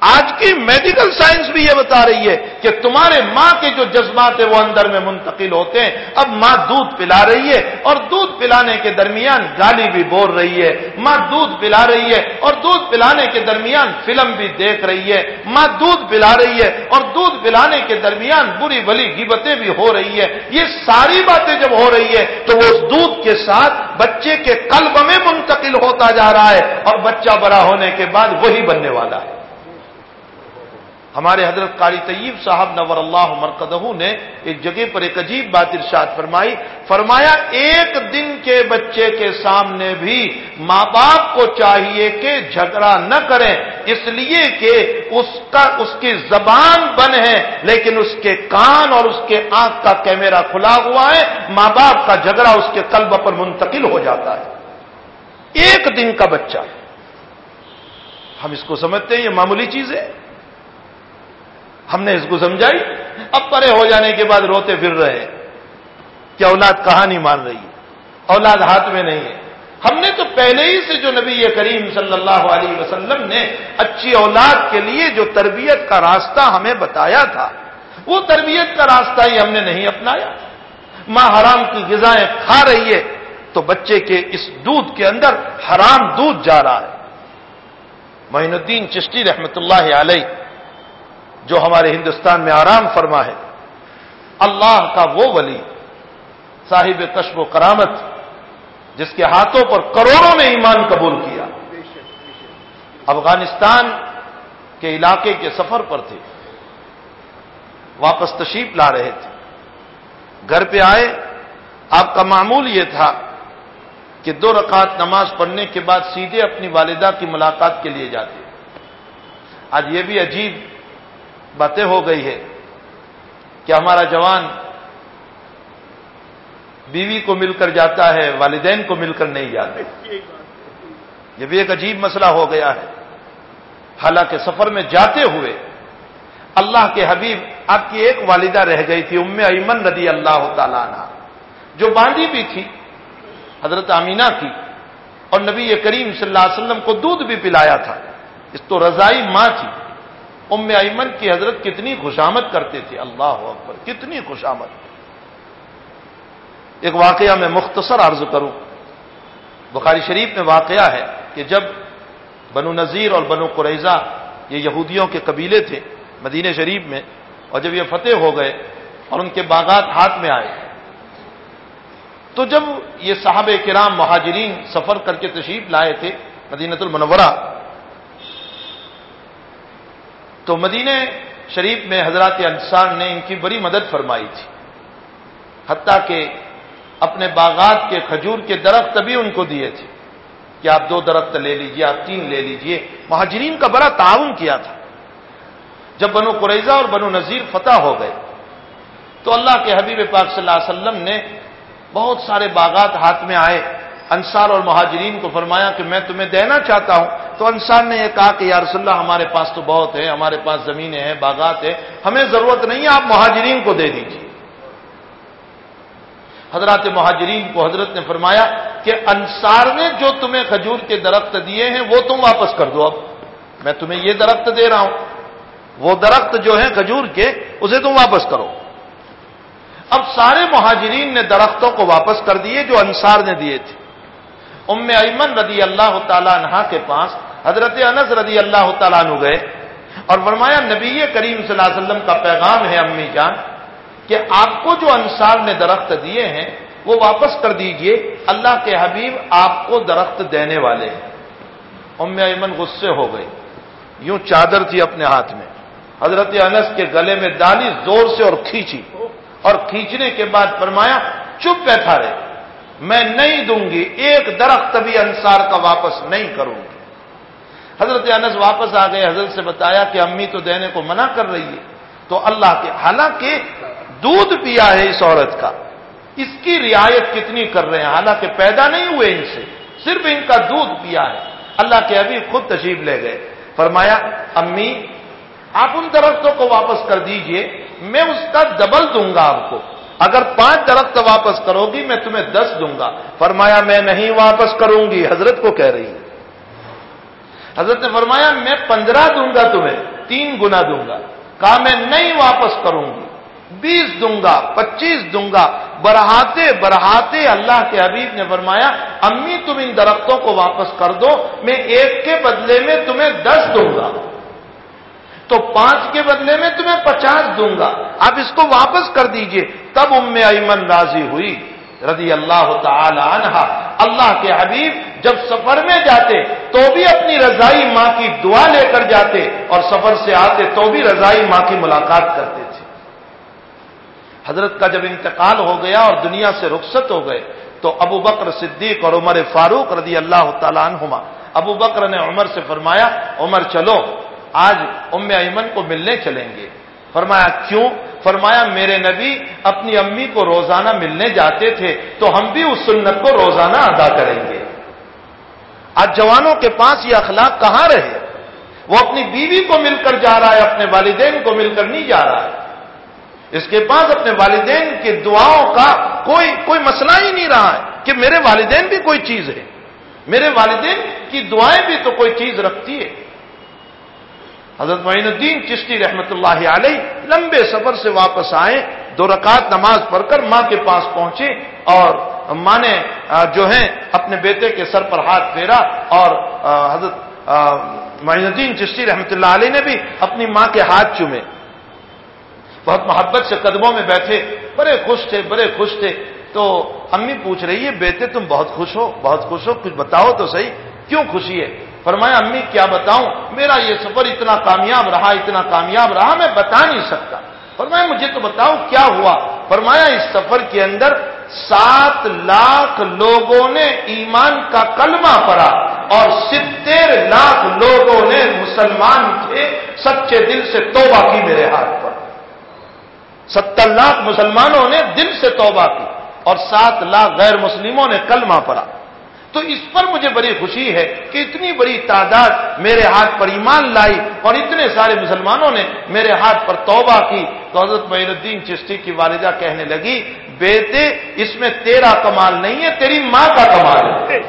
آج کی میڈیکل سائنس بھی یہ بتا رہی ہے کہ تمہارے ماں کے جو جذبات ہیں وہ اندر میں منتقل ہوتے ہیں۔ اب ماں دودھ پلا رہی ہے اور دودھ پلانے کے درمیان گالی بھی بول رہی ہے۔ ماں دودھ پلا رہی ہے اور دودھ پلانے کے درمیان فلم بھی دیکھ رہی ہے۔ ماں دودھ پلا رہی ہے اور دودھ پلانے کے درمیان بری بلی گبتیں بھی ہو رہی ہے۔ یہ ساری باتیں جب ہو رہی ہے تو وہ اس دودھ کے ساتھ بچے کے قلب میں منتقل ہوتا جا رہا ہے اور بچہ بڑا ہونے کے بعد وہی بننے والا ہے۔ ہمارے حضرت قاری طیب صاحب نور اللہ مرکدہ نے ایک جگہ پر ایک عجیب بات ارشاد فرمائی، فرمایا، ایک دن کے بچے کے سامنے بھی ماں باپ کو چاہیے کہ جھگڑا نہ کریں، اس لیے کہ اس کا، اس کی زبان بن ہے، لیکن اس کے کان اور اس کے آنکھ کا کیمرہ کھلا ہوا ہے، ماں باپ کا جھگڑا اس کے قلب پر منتقل ہو جاتا ہے۔ ایک دن کا بچہ، ہم اس کو سمجھتے ہیں، یہ معمولی چیز ہے۔ ہم نے اس کو سمجھائی۔ اب پرے ہو جانے کے بعد روتے پھر رہے۔ کہ اولاد کہاں نہیں مان رہی؟ اولاد ہاتھ میں نہیں ہے۔ ہم نے تو پہلے ہی سے جو نبی کریم صلی اللہ علیہ وسلم نے اچھی اولاد کے لیے جو تربیت کا راستہ ہمیں بتایا تھا، وہ تربیت کا راستہ ہی ہم نے نہیں اپنایا۔ ماں حرام کی غذائیں کھا رہی ہے تو بچے کے اس دودھ کے اندر حرام دودھ جا رہا ہے۔ معین الدین چشتی رحمت اللہ علیہ جو ہمارے ہندوستان میں آرام فرما ہے۔ اللہ کا وہ ولی، صاحب کشم و کرامت، جس کے ہاتھوں پر کروڑوں نے ایمان قبول کیا۔ افغانستان کے علاقے کے سفر پر تھے۔ واپس تشریف لا رہے تھے۔ گھر پہ آئے، آپ کا معمول یہ تھا کہ دو رکعت نماز پڑھنے کے بعد سیدھے اپنی والدہ کی ملاقات کے لیے جاتے۔ آج یہ بھی عجیب باتیں ہو گئی ہے کہ ہمارا جوان بیوی کو مل کر جاتا ہے، والدین کو مل کر نہیں جاتے یہ بھی ایک عجیب مسئلہ ہو گیا ہے۔ حالانکہ سفر میں جاتے ہوئے اللہ کے حبیب آپ کی ایک والدہ رہ گئی تھی، ام ایمن رضی اللہ تعالیٰ عنہ، جو باندھی بھی تھی، حضرت امینہ کی، اور نبی کریم صلی اللہ علیہ وسلم کو دودھ بھی پلایا تھا۔ اس تو رضائی ماں تھی۔ ام ایمن کی حضرت کتنی خوشامد کرتے تھے، اللہ اکبر، کتنی خوشامد۔ ایک واقعہ میں مختصر عرض کروں۔ بخاری شریف میں واقعہ ہے کہ جب بنو نذیر اور بنو قریضہ یہ یہودیوں کے قبیلے تھے مدینہ شریف میں، اور جب یہ فتح ہو گئے اور ان کے باغات ہاتھ میں آئے، تو جب یہ صحابہ کرام مہاجرین سفر کر کے تشریف لائے تھے مدینت المنورہ تو مدینہ شریف میں حضرات انصار نے ان کی بڑی مدد فرمائی تھی۔ حتیٰ کہ اپنے باغات کے کھجور کے درخت بھی ان کو دیے تھے۔ کہ آپ دو درخت لے لیجیے، آپ تین لے لیجیے۔ مہاجرین کا بڑا تعاون کیا تھا۔ جب بنو قریضہ اور بنو نذیر فتح ہو گئے، تو اللہ کے حبیب پاک صلی اللہ علیہ وسلم نے بہت سارے باغات ہاتھ میں آئے۔ انصار اور مہاجرین کو فرمایا کہ میں تمہیں دینا چاہتا ہوں۔ تو انصار نے یہ کہا کہ یا رسول اللہ، ہمارے پاس تو بہت ہے، ہمارے پاس زمینیں ہیں، باغات ہیں، ہمیں ضرورت نہیں ہے، آپ مہاجرین کو دے دیجیے حضرات مہاجرین کو حضرت نے فرمایا کہ انصار نے جو تمہیں کھجور کے درخت دیے ہیں، وہ تم واپس کر دو اب۔ میں تمہیں یہ درخت دے رہا ہوں۔ وہ درخت جو ہے کھجور کے، اسے تم واپس کرو۔ اب سارے مہاجرین نے درختوں کو واپس کر دیے جو انصار نے دیے تھے۔ ام ایمن رضی اللہ تعالیٰ عنہ کے پاس حضرت انس رضی اللہ تعالیٰ عنہ گئے اور فرمایا، نبی کریم صلی اللہ علیہ وسلم کا پیغام ہے امی جان کہ آپ کو جو انصار نے درخت دیے ہیں، وہ واپس کر دیجیے، اللہ کے حبیب آپ کو درخت دینے والے ہیں۔ ام ایمن غصے ہو گئی یوں چادر تھی اپنے ہاتھ میں۔ حضرت انس کے گلے میں ڈالی، زور سے اور کھینچی۔ اور کھینچنے کے بعد فرمایا، چپ بیٹھا رہے۔ میں نہیں دوں گی، ایک درخت بھی انصار کا واپس نہیں کروں گی۔ حضرت انس واپس آ گئے، حضرت سے بتایا کہ امی تو دینے کو منع کر رہی ہے۔ تو اللہ کے، حالانکہ دودھ پیا ہے اس عورت کا، اس کی رعایت کتنی کر رہے ہیں؟ حالانکہ پیدا نہیں ہوئے ان سے، صرف ان کا دودھ پیا ہے۔ اللہ کے ابھی خود تشریف لے گئے۔ فرمایا، امی، آپ ان درختوں کو واپس کر دیجیے، میں اس کا ڈبل دوں گا آپ کو۔ اگر پانچ درخت واپس کرو گی، میں تمہیں دس دوں گا۔ فرمایا، میں نہیں واپس کروں گی۔ حضرت کو کہہ رہی ہے حضرت نے فرمایا، میں پندرہ دوں گا تمہیں، تین گنا دوں گا۔ کہا، میں نہیں واپس کروں گی۔ بیس دوں گا، پچیس دوں گا۔ بڑھاتے بڑھاتے اللہ کے حبیب نے فرمایا، امی، تم ان درختوں کو واپس کر دو، میں ایک کے بدلے میں تمہیں دس دوں گا۔ تو پانچ کے بدلے میں تمہیں پچاس دوں گا۔ آپ اس کو واپس کر دیجیے۔ تب ام ایمن راضی ہوئی، رضی اللہ تعالی عنہ اللہ کے حبیب جب سفر میں جاتے تو بھی اپنی رضائی ماں کی دعا لے کر جاتے اور سفر سے آتے تو بھی رضائی ماں کی ملاقات کرتے تھے۔ حضرت کا جب انتقال ہو گیا اور دنیا سے رخصت ہو گئے تو ابو بکر صدیق اور عمر فاروق رضی اللہ تعالیٰ عنہما۔ ابو بکر نے عمر سے فرمایا، عمر چلو، آج ام ایمن کو ملنے چلیں گے۔ فرمایا، کیوں؟ فرمایا میرے نبی اپنی امی کو روزانہ ملنے جاتے تھے تو ہم بھی اس سنت کو روزانہ ادا کریں گے۔ آج جوانوں کے پاس یہ اخلاق کہاں رہے؟ وہ اپنی بیوی کو مل کر جا رہا ہے، اپنے والدین کو مل کر نہیں جا رہا ہے۔ اس کے پاس اپنے والدین کی دعاؤں کا کوئی کوئی مسئلہ ہی نہیں رہا ہے کہ میرے والدین بھی کوئی چیز ہے۔ میرے والدین کی دعائیں بھی تو کوئی چیز رکھتی ہے۔ حضرت معین الدین چشتی رحمت اللہ علیہ لمبے سفر سے واپس آئے، دو رکعت نماز پڑھ کر ماں کے پاس پہنچے اور ماں نے جو ہے اپنے بیٹے کے سر پر ہاتھ پھیرا اور حضرت معین الدین چشتی رحمت اللہ علیہ نے بھی اپنی ماں کے ہاتھ چومے۔ بہت محبت سے قدموں میں بیٹھے، بڑے خوش تھے، بڑے خوش تھے۔ تو امی پوچھ رہی ہے، بیٹے تم بہت خوش ہو، بہت خوش ہو، کچھ بتاؤ تو صحیح، کیوں خوشی ہے؟ فرمایا، امی کیا بتاؤں؟ میرا یہ سفر اتنا کامیاب رہا، اتنا کامیاب رہا، میں بتا نہیں سکتا۔ فرمایا، مجھے تو بتاؤ کیا ہوا؟ فرمایا، اس سفر کے اندر سات لاکھ لوگوں نے ایمان کا کلمہ پڑا اور ستر لاکھ لوگوں نے مسلمان تھے، سچے دل سے توبہ کی میرے ہاتھ پر۔ ستر لاکھ مسلمانوں نے دل سے توبہ کی اور سات لاکھ غیر مسلموں نے کلمہ پڑا تو اس پر مجھے بڑی خوشی ہے کہ اتنی بڑی تعداد میرے ہاتھ پر ایمان لائی اور اتنے سارے مسلمانوں نے میرے ہاتھ پر توبہ کی۔ تو حضرت معین الدین چشتی کی والدہ کہنے لگی، بیٹے، اس میں تیرا کمال نہیں ہے، تیری ماں کا کمال ہے۔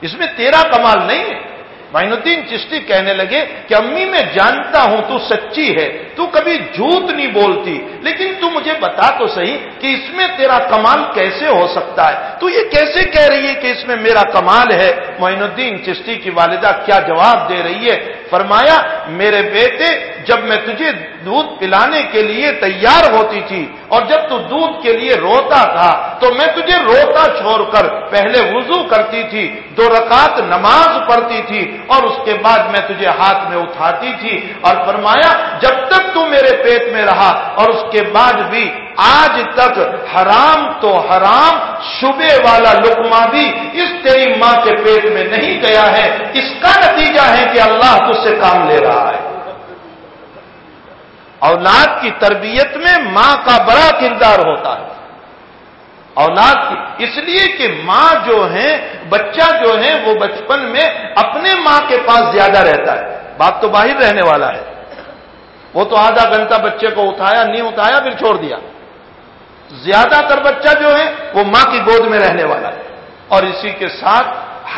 اس میں تیرا کمال نہیں ہے۔ معین الدین چشتی کہنے لگے کہ امی میں جانتا ہوں تو سچی ہے، تو کبھی جھوٹ نہیں بولتی، لیکن تو مجھے بتا تو صحیح کہ اس میں تیرا کمال کیسے ہو سکتا ہے۔ تو یہ کیسے کہہ رہی ہے کہ اس میں میرا کمال ہے؟ معین الدین چشتی کی والدہ کیا جواب دے رہی ہے؟ فرمایا، میرے بیٹے، جب میں تجھے دودھ پلانے کے لیے تیار ہوتی تھی اور جب تو دودھ کے لیے روتا تھا، تو میں تجھے روتا چھوڑ کر پہلے وضو کرتی تھی، دو رکعت نماز پڑھتی تھی اور اس کے بعد میں تجھے ہاتھ میں اٹھاتی تھی۔ اور فرمایا، جب تک تو میرے پیٹ میں رہا اور اس کے بعد بھی آج تک حرام تو حرام، شبے والا لکما بھی اس تیری ماں کے پیٹ میں نہیں گیا ہے۔ اس کا نتیجہ ہے کہ اللہ تجھ سے کام لے رہا ہے۔ اولاد کی تربیت میں ماں کا بڑا کردار ہوتا ہے۔ اولاد کی، اس لیے کہ ماں جو ہے، بچہ جو ہے، وہ بچپن میں اپنے ماں کے پاس زیادہ رہتا ہے۔ بات تو باہر رہنے والا ہے۔ وہ تو آدھا گھنٹہ بچے کو اٹھایا، نہیں اٹھایا، پھر چھوڑ دیا۔ زیادہ تر بچہ جو ہے وہ ماں کی گود میں رہنے والا ہے۔ اور اسی کے ساتھ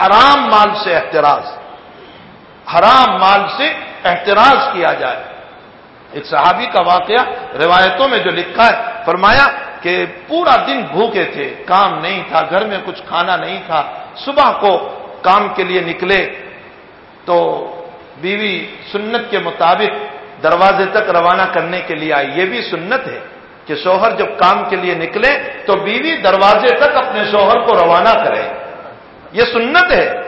حرام مال سے احتراز، حرام مال سے احتراز کیا جائے۔ ایک صحابی کا واقعہ روایتوں میں جو لکھا ہے، فرمایا کہ پورا دن بھوکے تھے، کام نہیں تھا، گھر میں کچھ کھانا نہیں تھا۔ صبح کو کام کے لیے نکلے تو بیوی سنت کے مطابق دروازے تک روانہ کرنے کے لیے آئی۔ یہ بھی سنت ہے۔ کہ شوہر جب کام کے لیے نکلے تو بیوی دروازے تک اپنے شوہر کو روانہ کرے۔ یہ سنت ہے۔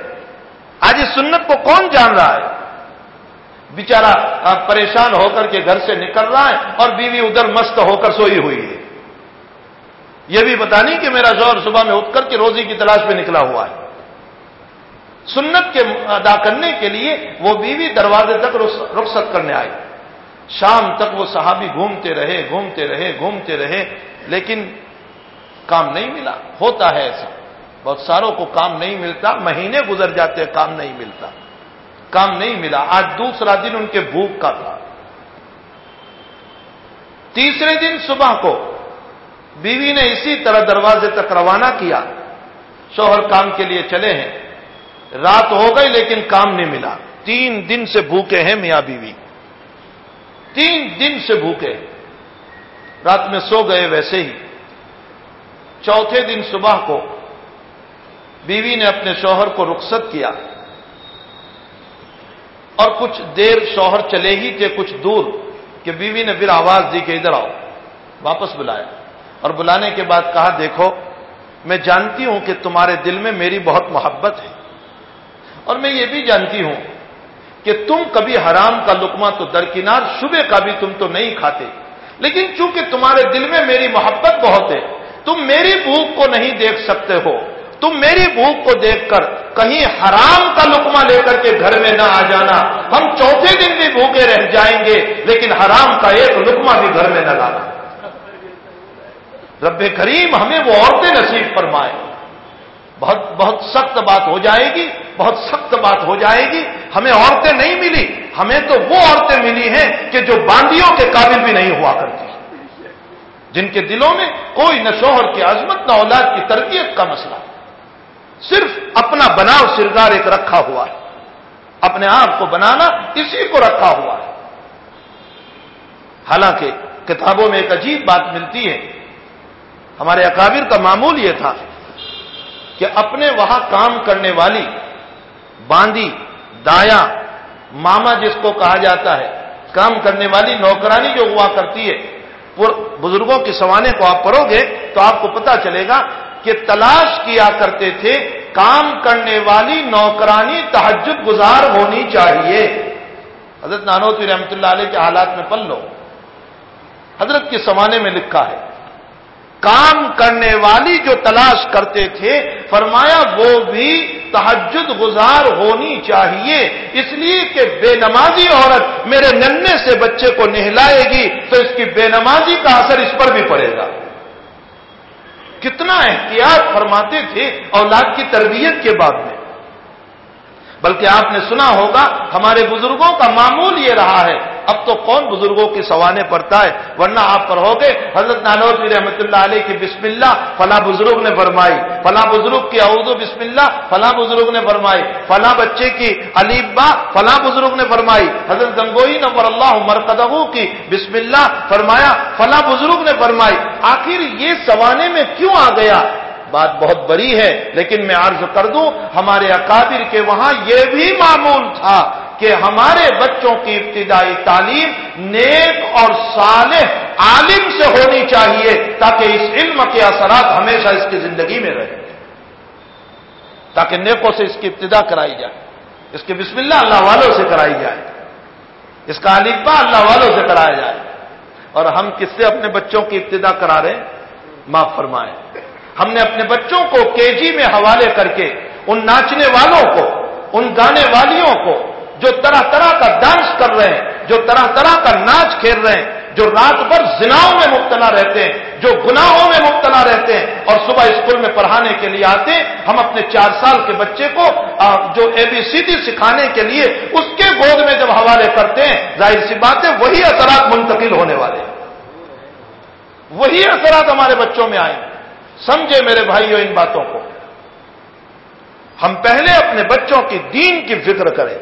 آج اس سنت کو کون جان رہا ہے؟ بیچارہ پریشان ہو کر کے گھر سے نکل رہا ہے اور بیوی ادھر مست ہو کر سوئی ہوئی ہے۔ یہ بھی بتا نہیں کہ میرا شوہر صبح میں اٹھ کر کے روزی کی تلاش میں نکلا ہوا ہے۔ سنت کے ادا کرنے کے لیے وہ بیوی دروازے تک رخصت کرنے آئی شام تک وہ صحابی گھومتے رہے گھومتے رہے گھومتے رہے، لیکن کام نہیں ملا۔ ہوتا ہے ایسا۔ بہت ساروں کو کام نہیں ملتا، مہینے گزر جاتے کام نہیں ملتا۔ کام نہیں ملا۔ آج دوسرا دن ان کے بھوک کا تھا۔ تیسرے دن صبح کو بیوی نے اسی طرح دروازے تک روانہ کیا۔ شوہر کام کے لیے چلے ہیں۔ رات ہو گئی لیکن کام نہیں ملا۔ تین دن سے بھوکے ہیں میاں بیوی۔ تین دن سے بھوکے رات میں سو گئے ویسے ہی۔ چوتھے دن صبح کو بیوی نے اپنے شوہر کو رخصت کیا۔ اور کچھ دیر شوہر چلے ہی تھے کچھ دور کہ بیوی نے پھر آواز دی کہ ادھر آؤ۔ واپس بلایا۔ اور بلانے کے بعد کہا، دیکھو، میں جانتی ہوں کہ تمہارے دل میں میری بہت محبت ہے۔ اور میں یہ بھی جانتی ہوں کہ تم کبھی حرام کا لکما تو درکنار شبے کا بھی تم تو نہیں کھاتے۔ لیکن چونکہ تمہارے دل میں میری محبت بہت ہے، تم میری بھوک کو نہیں دیکھ سکتے ہو۔ تم میری بھوک کو دیکھ کر کہیں حرام کا لکما لے کر کے گھر میں نہ آ جانا۔ ہم چوتھے دن بھی بھوکے رہ جائیں گے، لیکن حرام کا ایک لکما بھی گھر میں نہ لانا۔ رب کریم ہمیں وہ عورتیں نصیب فرمائے۔ بہت بہت سخت بات ہو جائے گی، بہت سخت بات ہو جائے گی۔ ہمیں عورتیں نہیں ملی، ہمیں تو وہ عورتیں ملی ہیں کہ جو باندیوں کے قابل بھی نہیں ہوا کرتی۔ جن کے دلوں میں کوئی نہ شوہر کی عظمت، نہ اولاد کی تربیت کا مسئلہ۔ صرف اپنا بناؤ سرگار ایک رکھا ہوا ہے۔ اپنے آپ کو بنانا اسی کو رکھا ہوا ہے۔ حالانکہ کتابوں میں ایک عجیب بات ملتی ہے۔ ہمارے اکابر کا معمول یہ تھا کہ اپنے وہاں کام کرنے والی باندی دایا، ماما جس کو کہا جاتا ہے، کام کرنے والی، نوکرانی جو ہوا کرتی ہے بزرگوں کے سوانے کو آپ پڑھو گے تو آپ کو پتا چلے گا کہ تلاش کیا کرتے تھے، کام کرنے والی نوکرانی تحجد گزار ہونی چاہیے۔ حضرت نانوتی رحمت اللہ علیہ کے حالات میں پل لو۔ حضرت کے سوانے میں لکھا ہے کام کرنے والی جو تلاش کرتے تھے، فرمایا وہ بھی تحجد گزار ہونی چاہیے۔ اس لیے کہ بے نمازی عورت میرے ننے سے بچے کو نہلائے گی تو اس کی بے نمازی کا اثر اس پر بھی پڑے گا۔ کتنا احتیاط فرماتے تھے اولاد کی تربیت کے بعد میں۔ بلکہ آپ نے سنا ہوگا ہمارے بزرگوں کا معمول یہ رہا ہے، اب تو کون بزرگوں کی سوانے پڑتا ہے؟ ورنہ آپ پر ہو حضرت نانوی رحمۃ اللہ علیہ کی بسم اللہ، فلاں بزرگ نے فرمائی۔ فلاں بزرگ کی اعوذ بسم اللہ، فلاں بزرگ نے فرمائی۔ فلاں بچے کی علیبا فلاں بزرگ نے فرمائی۔ حضرت گنگوئی نمبر اللہ مرکدہ کی بسم اللہ فرمایا۔ فلاں بزرگ نے فرمائی، آخر یہ سوانے میں کیوں آ گیا؟ بات بہت بڑی ہے، لیکن میں عرض کر دوں، ہمارے اکابر کے وہاں یہ بھی معمول تھا کہ ہمارے بچوں کی ابتدائی تعلیم نیک اور صالح عالم سے ہونی چاہیے تاکہ اس علم کے اثرات ہمیشہ اس کی زندگی میں رہیں، تاکہ نیکوں سے اس کی ابتدا کرائی جائے، اس کے بسم اللہ اللہ والوں سے کرائی جائے، اس کا علیبا اللہ والوں سے کرایا جائے۔ اور ہم کس سے اپنے بچوں کی ابتدا کرا رہے ہیں؟ معاف فرمائیں۔ ہم نے اپنے بچوں کو کے جی میں حوالے کر کے، ان ناچنے والوں کو، ان گانے والیوں کو، جو طرح طرح کا ڈانس کر رہے ہیں، جو طرح طرح کا ناچ کھیل رہے ہیں، جو رات بھر زناؤں میں مبتلا رہتے ہیں، جو گناہوں میں مبتلا رہتے ہیں، اور صبح اسکول میں پڑھانے کے لیے آتے ہیں ہم اپنے چار سال کے بچے کو جو اے بی سی ڈی سکھانے کے لیے، اس کے گود میں جب حوالے کرتے ہیں، ظاہر سی بات ہے، وہی اثرات منتقل ہونے والے ہیں۔ وہی اثرات ہمارے بچوں میں آئیں سمجھے میرے بھائیوں ان باتوں کو۔ ہم پہلے اپنے بچوں کی دین کی فکر کریں۔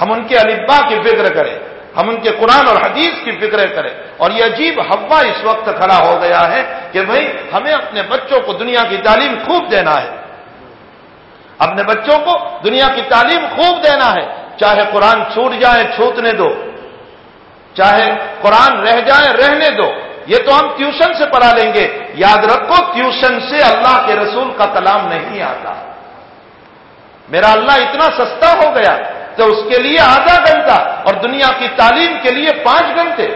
ہم ان کے البا کی فکر کریں۔ ہم ان کے قرآن اور حدیث کی فکر کریں۔ اور یہ عجیب ہوا اس وقت کھڑا ہو گیا ہے کہ بھائی، ہمیں اپنے بچوں کو دنیا کی تعلیم خوب دینا ہے۔ اپنے بچوں کو دنیا کی تعلیم خوب دینا ہے۔ چاہے قرآن چھوٹ جائے، چھوٹنے دو۔ چاہے قرآن رہ جائے، رہنے دو۔ یہ تو ہم ٹیوشن سے پڑھا لیں گے۔ یاد رکھو، ٹیوشن سے اللہ کے رسول کا کلام نہیں آتا۔ میرا اللہ اتنا سستا ہو گیا تو اس کے لیے آدھا گھنٹہ اور دنیا کی تعلیم کے لیے پانچ گھنٹے۔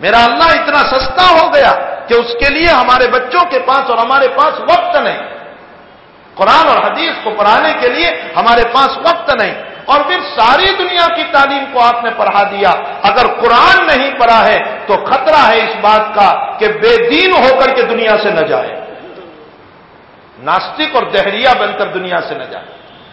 میرا اللہ اتنا سستا ہو گیا کہ اس کے لیے ہمارے بچوں کے پاس اور ہمارے پاس وقت نہیں۔ قرآن اور حدیث کو پڑھانے کے لیے ہمارے پاس وقت نہیں۔ اور پھر ساری دنیا کی تعلیم کو آپ نے پڑھا دیا۔ اگر قرآن نہیں پڑھا ہے تو خطرہ ہے اس بات کا کہ بے دین ہو کر کے دنیا سے نہ جائے۔ ناستک اور دہریا بن کر دنیا سے نہ جائے۔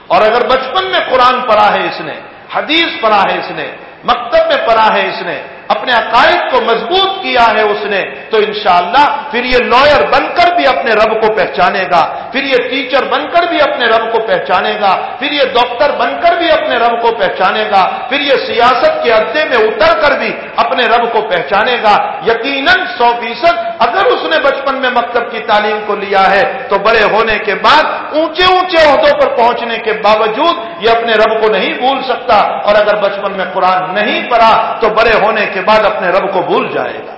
اور اگر بچپن میں قرآن پڑھا ہے اس نے، حدیث پڑھا ہے اس نے، مکتب میں پڑھا ہے اس نے اپنے عقائد کو مضبوط کیا ہے اس نے، تو انشاءاللہ پھر یہ لائر بن کر بھی اپنے رب کو پہچانے گا، پھر یہ ٹیچر بن کر بھی اپنے رب کو پہچانے گا، پھر یہ ڈاکٹر بن کر بھی اپنے رب کو پہچانے گا، پھر یہ سیاست کے عدے میں اتر کر بھی اپنے رب کو پہچانے گا۔ یقیناً سو فیصد اگر اس نے بچپن میں مکتب کی تعلیم کو لیا ہے، تو بڑے ہونے کے بعد اونچے اونچے عہدوں پر پہنچنے کے باوجود یہ اپنے رب کو نہیں بھول سکتا، اور اگر بچپن میں قرآن نہیں پڑھا، تو بڑے ہونے کے بعد اپنے رب کو بھول جائے گا۔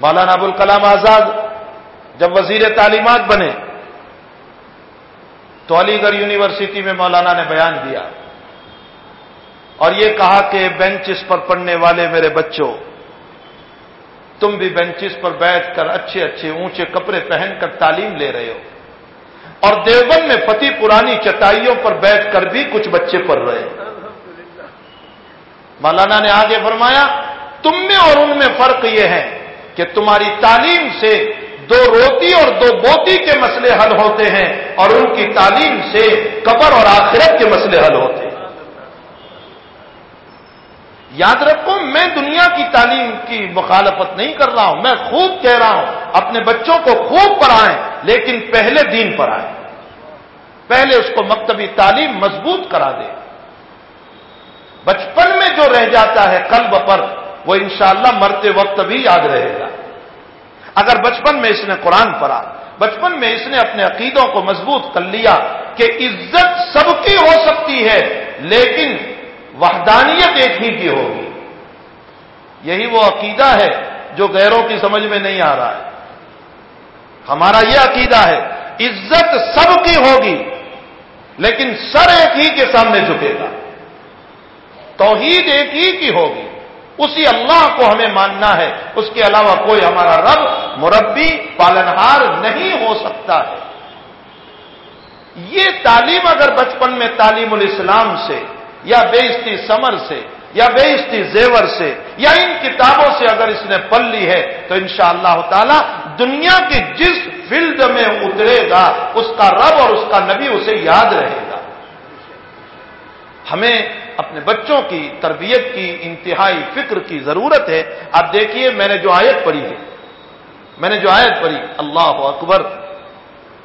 مولانا ابوالکلام آزاد جب وزیر تعلیمات بنے، تو علی گڑھ یونیورسٹی میں مولانا نے بیان دیا اور یہ کہا کہ بینچز پر پڑھنے والے میرے بچوں، تم بھی بینچز پر بیٹھ کر اچھے اچھے اونچے کپڑے پہن کر تعلیم لے رہے ہو۔ اور دیوبند میں پتی پرانی چٹائیوں پر بیٹھ کر بھی کچھ بچے پڑھ رہے ہیں۔ مولانا نے آگے فرمایا، تم میں اور ان میں فرق یہ ہے کہ تمہاری تعلیم سے دو روٹی اور دو بوتی کے مسئلے حل ہوتے ہیں اور ان کی تعلیم سے قبر اور آخرت کے مسئلے حل ہوتے ہیں۔ یاد رکھو، میں دنیا کی تعلیم کی مخالفت نہیں کر رہا ہوں، میں خوب کہہ رہا ہوں، اپنے بچوں کو خوب پڑھائیں، لیکن پہلے دین پڑھائیں پہلے اس کو مکتبی تعلیم مضبوط کرا دیں۔ بچپن میں جو رہ جاتا ہے قلب پر، وہ انشاءاللہ مرتے وقت بھی یاد رہے گا۔ اگر بچپن میں اس نے قرآن پڑھا، بچپن میں اس نے اپنے عقیدوں کو مضبوط کر لیا کہ عزت سب کی ہو سکتی ہے، لیکن وحدانیت ایک ہی کی ہوگی۔ یہی وہ عقیدہ ہے جو غیروں کی سمجھ میں نہیں آ رہا ہے۔ ہمارا یہ عقیدہ ہے، عزت سب کی ہوگی، لیکن سر ایک ہی کے سامنے جھکے گا۔ توحید ایک ہی کی ہوگی۔ اسی اللہ کو ہمیں ماننا ہے۔ اس کے علاوہ کوئی ہمارا رب، مربی، پالنہار نہیں ہو سکتا ہے۔ یہ تعلیم اگر بچپن میں تعلیم الاسلام سے، یا بیشتی سمر سے، یا بیشتی زیور سے، یا ان کتابوں سے اگر اس نے پل لی ہے، تو انشاءاللہ اللہ تعالی دنیا کی جس فیلڈ میں اترے گا، اس کا رب اور اس کا نبی اسے یاد رہے گا۔ ہمیں اپنے بچوں کی تربیت کی، انتہائی فکر کی ضرورت ہے۔ آپ دیکھیے، میں نے جو آیت پڑھی ہے، میں نے جو آیت پڑھی، اللہ اکبر۔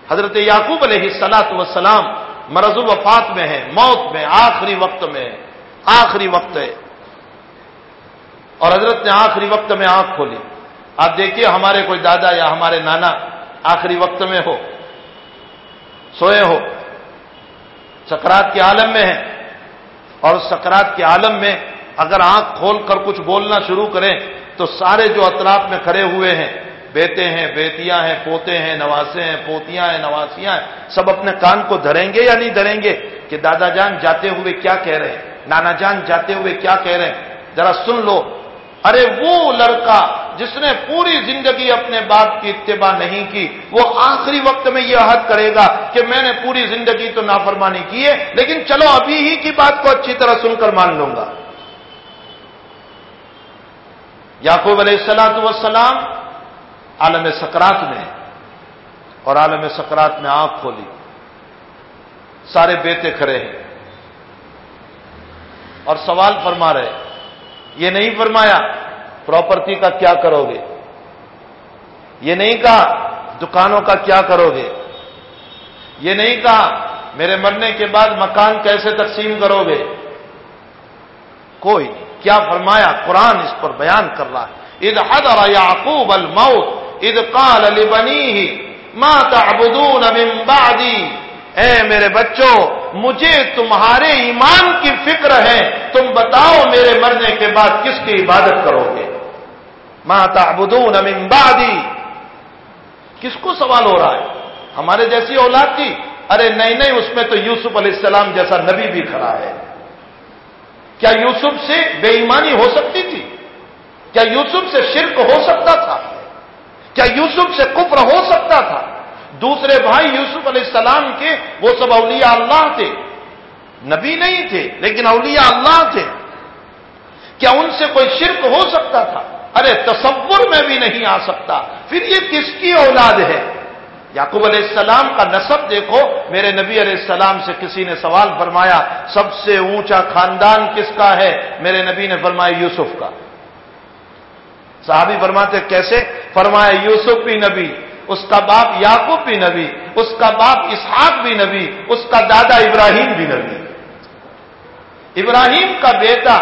حضرت یعقوب علیہ سلاۃ وسلام مرض الوفات میں ہے موت میں، آخری وقت میں ہے آخری وقت ہے۔ اور حضرت نے آخری وقت میں آنکھ کھولی۔ آپ دیکھیے، ہمارے کوئی دادا یا ہمارے نانا آخری وقت میں ہو، سوئے ہو، سکرات کے عالم میں ہیں۔ اور سکرات کے عالم میں اگر آنکھ کھول کر کچھ بولنا شروع کریں تو سارے جو اطراف میں کھڑے ہوئے ہیں، بیٹے ہیں، بیٹیاں ہیں، پوتے ہیں نواسے ہیں، پوتیاں ہیں نواسیاں ہیں، سب اپنے کان کو دھریں گے یا نہیں دھریں گے؟ کہ دادا جان جاتے ہوئے کیا کہہ رہے ہیں؟ نانا جان جاتے ہوئے کیا کہہ رہے ہیں؟ ذرا سن لو۔ ارے وہ لڑکا جس نے پوری زندگی اپنے باپ کی اتباع نہیں کی، وہ آخری وقت میں یہ عہد کرے گا کہ میں نے پوری زندگی تو نافرمانی کی ہے، لیکن چلو ابھی ہی کی بات کو اچھی طرح سن کر مان لوں گا۔ یعقوب علیہ السلاۃ وسلام عالم سکرات میں اور عالم سکرات میں آنکھ کھولی۔ سارے بیٹے کھڑے ہیں۔ اور سوال فرما رہے یہ نہیں فرمایا پراپرٹی کا کیا کرو گے یہ نہیں کہا دکانوں کا کیا کرو گے یہ نہیں کہا میرے مرنے کے بعد مکان کیسے تقسیم کرو گے کوئی کیا فرمایا؟ قرآن اس پر بیان کر رہا ہے۔ اد حد اور یعقوب الموت اد قال بنی ہی ماتا ابدون بعدی اے میرے بچوں، مجھے تمہارے ایمان کی فکر ہے۔ تم بتاؤ میرے مرنے کے بعد کس کی عبادت کرو گے ماتا ابدون بعدی کس کو سوال ہو رہا ہے؟ ہمارے جیسی اولاد تھی ارے نہیں نہیں، اس میں تو یوسف علیہ السلام جیسا نبی بھی کھڑا ہے۔ کیا یوسف سے بے ایمانی ہو سکتی تھی؟ کیا یوسف سے شرک ہو سکتا تھا؟ کیا یوسف سے کفر ہو سکتا تھا؟ دوسرے بھائی یوسف علیہ السلام کے وہ سب اولیاء اللہ تھے۔ نبی نہیں تھے، لیکن اولیاء اللہ تھے۔ کیا ان سے کوئی شرک ہو سکتا تھا؟ ارے تصور میں بھی نہیں آ سکتا۔ پھر یہ کس کی اولاد ہے؟ یعقوب علیہ السلام کا نصب دیکھو، میرے نبی علیہ السلام سے کسی نے سوال فرمایا، سب سے اونچا خاندان کس کا ہے؟ میرے نبی نے فرمایا یوسف کا۔ صحابی فرماتے، کیسے؟ فرمایا یوسف بھی نبی، اس کا باپ یعقوب بھی نبی، اس کا باپ اسحاق بھی نبی، اس کا دادا ابراہیم بھی نبی۔ ابراہیم کا بیٹا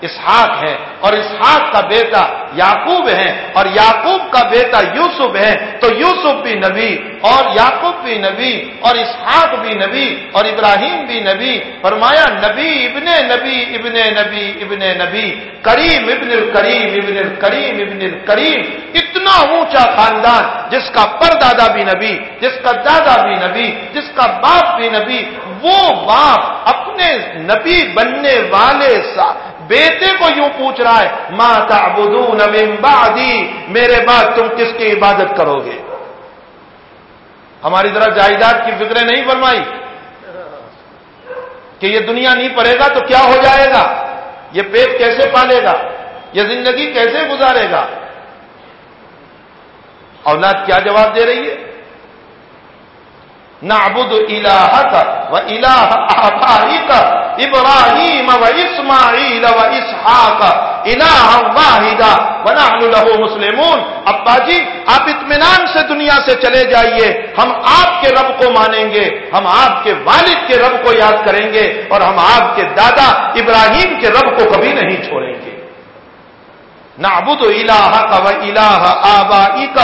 اسحاق ہے اور اسحاق کا بیٹا یعقوب ہے اور یعقوب کا بیٹا یوسف ہے تو یوسف بھی نبی اور یعقوب بھی نبی اور اسحاق بھی نبی اور ابراہیم بھی نبی۔ فرمایا، نبی ابن نبی ابن نبی ابن نبی۔ کریم ابن الکریم ابن الکریم ابن الکریم۔ اتنا اونچا خاندان، جس کا پر دادا بھی نبی، جس کا دادا بھی نبی، جس کا باپ بھی نبی، وہ باپ اپنے نبی بننے والے سا بیٹے کو یوں پوچھ رہا ہے ماں تعبدون من بعدی? میرے بعد تم کس کی عبادت کرو گے؟ ہماری طرح جائیداد کی فکریں نہیں فرمائی کہ یہ دنیا نہیں پڑے گا تو کیا ہو جائے گا؟ یہ پیٹ کیسے پالے گا؟ یہ زندگی کیسے گزارے گا؟ اولاد کیا جواب دے رہی ہے؟ نعبد الہک و الہ آبائک ابراہیم و اسماعیل و اسحاق الہ واحدہ و نحن له مسلمون. ابا جی آپ اطمینان سے دنیا سے چلے جائیے. ہم آپ کے رب کو مانیں گے. ہم آپ کے والد کے رب کو یاد کریں گے اور ہم آپ کے دادا ابراہیم کے رب کو کبھی نہیں چھوڑیں گے. نعبد الہک و الہ آبائک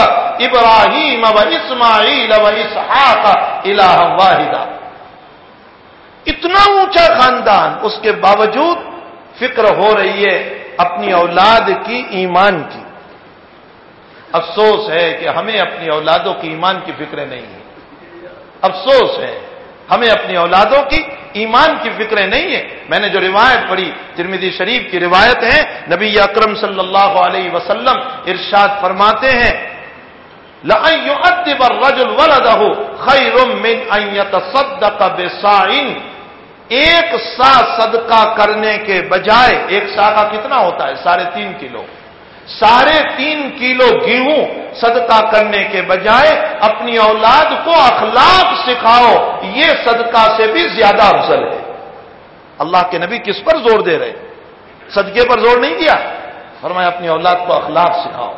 ابراہیم و اسماعیل و اسحاق الہ واحدہ اتنا اونچا خاندان، اس کے باوجود فکر ہو رہی ہے اپنی اولاد کی ایمان کی۔ افسوس ہے کہ ہمیں اپنی اولادوں کی ایمان کی فکریں نہیں ہیں افسوس ہے۔ ہمیں اپنی اولادوں کی ایمان کی فکریں نہیں ہیں۔ میں نے جو روایت پڑھی ترمیدی شریف کی روایت ہے، نبی اکرم صلی اللہ علیہ وسلم ارشاد فرماتے ہیں، لَأَن الرَّجُلُ وَلَدَهُ خَيْرٌ مِّنْ أَن يَتَصَدَّقَ ایک سا صدقہ کرنے کے بجائے، ایک سا کا کتنا ہوتا ہے؟ ساڑھے تین کلو۔ ساڑھے تین کلو گیہوں صدقہ کرنے کے بجائے اپنی اولاد کو اخلاق سکھاؤ، یہ صدقہ سے بھی زیادہ افضل ہے۔ اللہ کے نبی کس پر زور دے رہے؟ صدقے پر زور نہیں دیا؟ فرمایا، اپنی اولاد کو اخلاق سکھاؤ،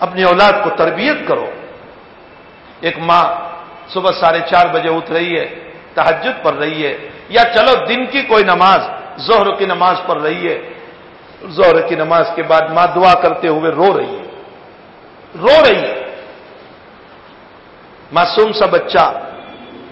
اپنی اولاد کو تربیت کرو۔ ایک ماں صبح ساڑھے چار بجے اٹھ رہی ہے تحجد پڑھ رہی ہے، یا چلو دن کی کوئی نماز زہر کی نماز پڑھ رہی ہے زہر کی نماز کے بعد ماں دعا کرتے ہوئے رو رہی ہے۔ رو رہی ہے۔ معصوم سا بچہ،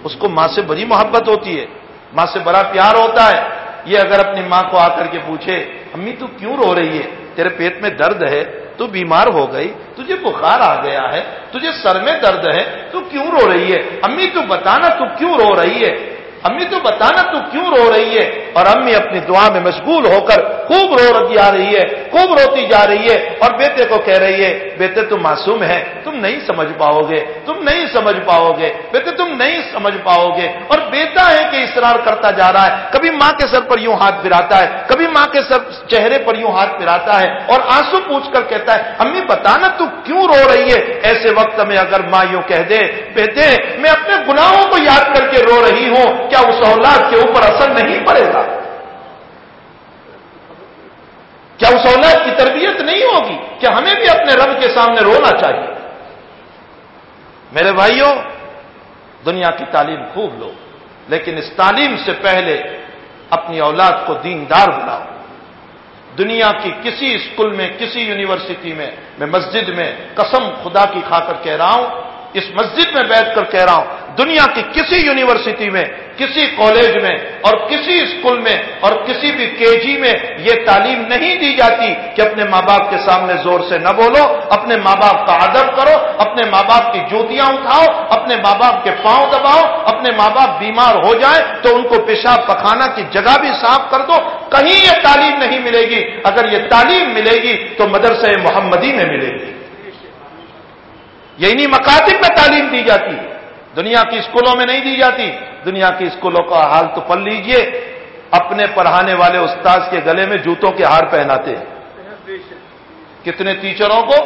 اس کو ماں سے بڑی محبت ہوتی ہے۔ ماں سے بڑا پیار ہوتا ہے۔ یہ اگر اپنی ماں کو آ کر کے پوچھے، امی، تو کیوں رو رہی ہے؟ تیرے پیٹ میں درد ہے، تو بیمار ہو گئی، تجھے بخار آ گیا ہے، تجھے سر میں درد ہے، تو کیوں رو رہی ہے؟ امی، تو بتانا تو کیوں رو رہی ہے؟ امی تو بتانا تو کیوں رو رہی ہے؟ اور امی اپنی دعا میں مشغول ہو کر خوب رو جا رہی ہے، خوب روتی جا رہی ہے، اور بیٹے کو کہہ رہی ہے، بیٹے تم معصوم ہے تم نہیں سمجھ پاؤ گے، تم نہیں سمجھ پاؤ گے، بیٹے تم نہیں سمجھ پاؤ گے، اور بیٹا ہے کہ اسرار کرتا جا رہا ہے، کبھی ماں کے سر پر یوں ہاتھ پھراتا ہے، کبھی ماں کے سر چہرے پر یوں ہاتھ پھراتا ہے، اور آنسو پوچھ کر کہتا ہے، امی بتانا تو کیوں رو رہی ہے؟ ایسے وقت میں اگر ماں یوں کہہ دے، بیٹے، میں اپنے گناہوں کو یاد کر کے رو رہی ہوں کیا اس اولاد کے اوپر اثر نہیں پڑے گا؟ کیا اس اولاد کی تربیت نہیں ہوگی؟ کیا ہمیں بھی اپنے رب کے سامنے رونا چاہیے؟ میرے بھائیوں، دنیا کی تعلیم خوب لو، لیکن اس تعلیم سے پہلے اپنی اولاد کو دیندار بناؤ۔ دنیا کی کسی اسکول میں، کسی یونیورسٹی میں میں مسجد میں قسم خدا کی کھا کر کہہ رہا ہوں، اس مسجد میں بیٹھ کر کہہ رہا ہوں، دنیا کی کسی یونیورسٹی میں کسی کالج میں اور کسی اسکول میں اور کسی بھی کے جی میں یہ تعلیم نہیں دی جاتی کہ اپنے ماں باپ کے سامنے زور سے نہ بولو، اپنے ماں باپ کا ادب کرو، اپنے ماں باپ کی جوتیاں اٹھاؤ، اپنے ماں باپ کے پاؤں دباؤ، اپنے ماں باپ بیمار ہو جائے تو ان کو پیشاب پخانا کی جگہ بھی صاف کر دو، کہیں یہ تعلیم نہیں ملے گی۔ اگر یہ تعلیم ملے گی تو مدرسہ محمدی میں ملے گی۔ یہ انہیں مکاتب میں تعلیم دی جاتی۔ دنیا کی اسکولوں میں نہیں دی جاتی۔ دنیا کی اسکولوں کا حال تو پڑھ لیجیے۔ اپنے پڑھانے والے استاذ کے گلے میں جوتوں کے ہار پہناتے ہیں۔ کتنے ٹیچروں کو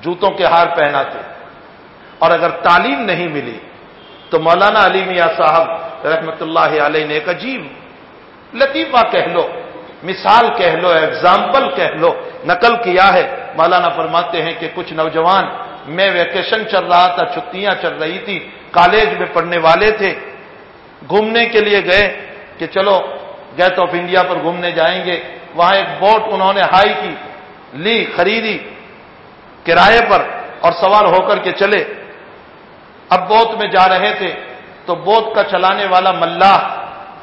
جوتوں کے ہار پہناتے اور اگر تعلیم نہیں ملی تو مولانا علی میاں صاحب رحمت اللہ علیہ نے ایک عجیب لطیفہ کہہ لو، مثال کہہ لو ایگزامپل کہہ لو، نقل کیا ہے۔ مولانا فرماتے ہیں کہ کچھ نوجوان میں ویکیشن چل رہا تھا، چھٹیاں چل رہی تھی کالج میں پڑھنے والے تھے۔ گھومنے کے لیے گئے کہ چلو گیٹ آف انڈیا پر گھومنے جائیں گے۔ وہاں ایک بوٹ انہوں نے ہائی کی، لی، خریدی کرائے پر اور سوار ہو کر کے چلے۔ اب بوت میں جا رہے تھے، تو بوت کا چلانے والا ملا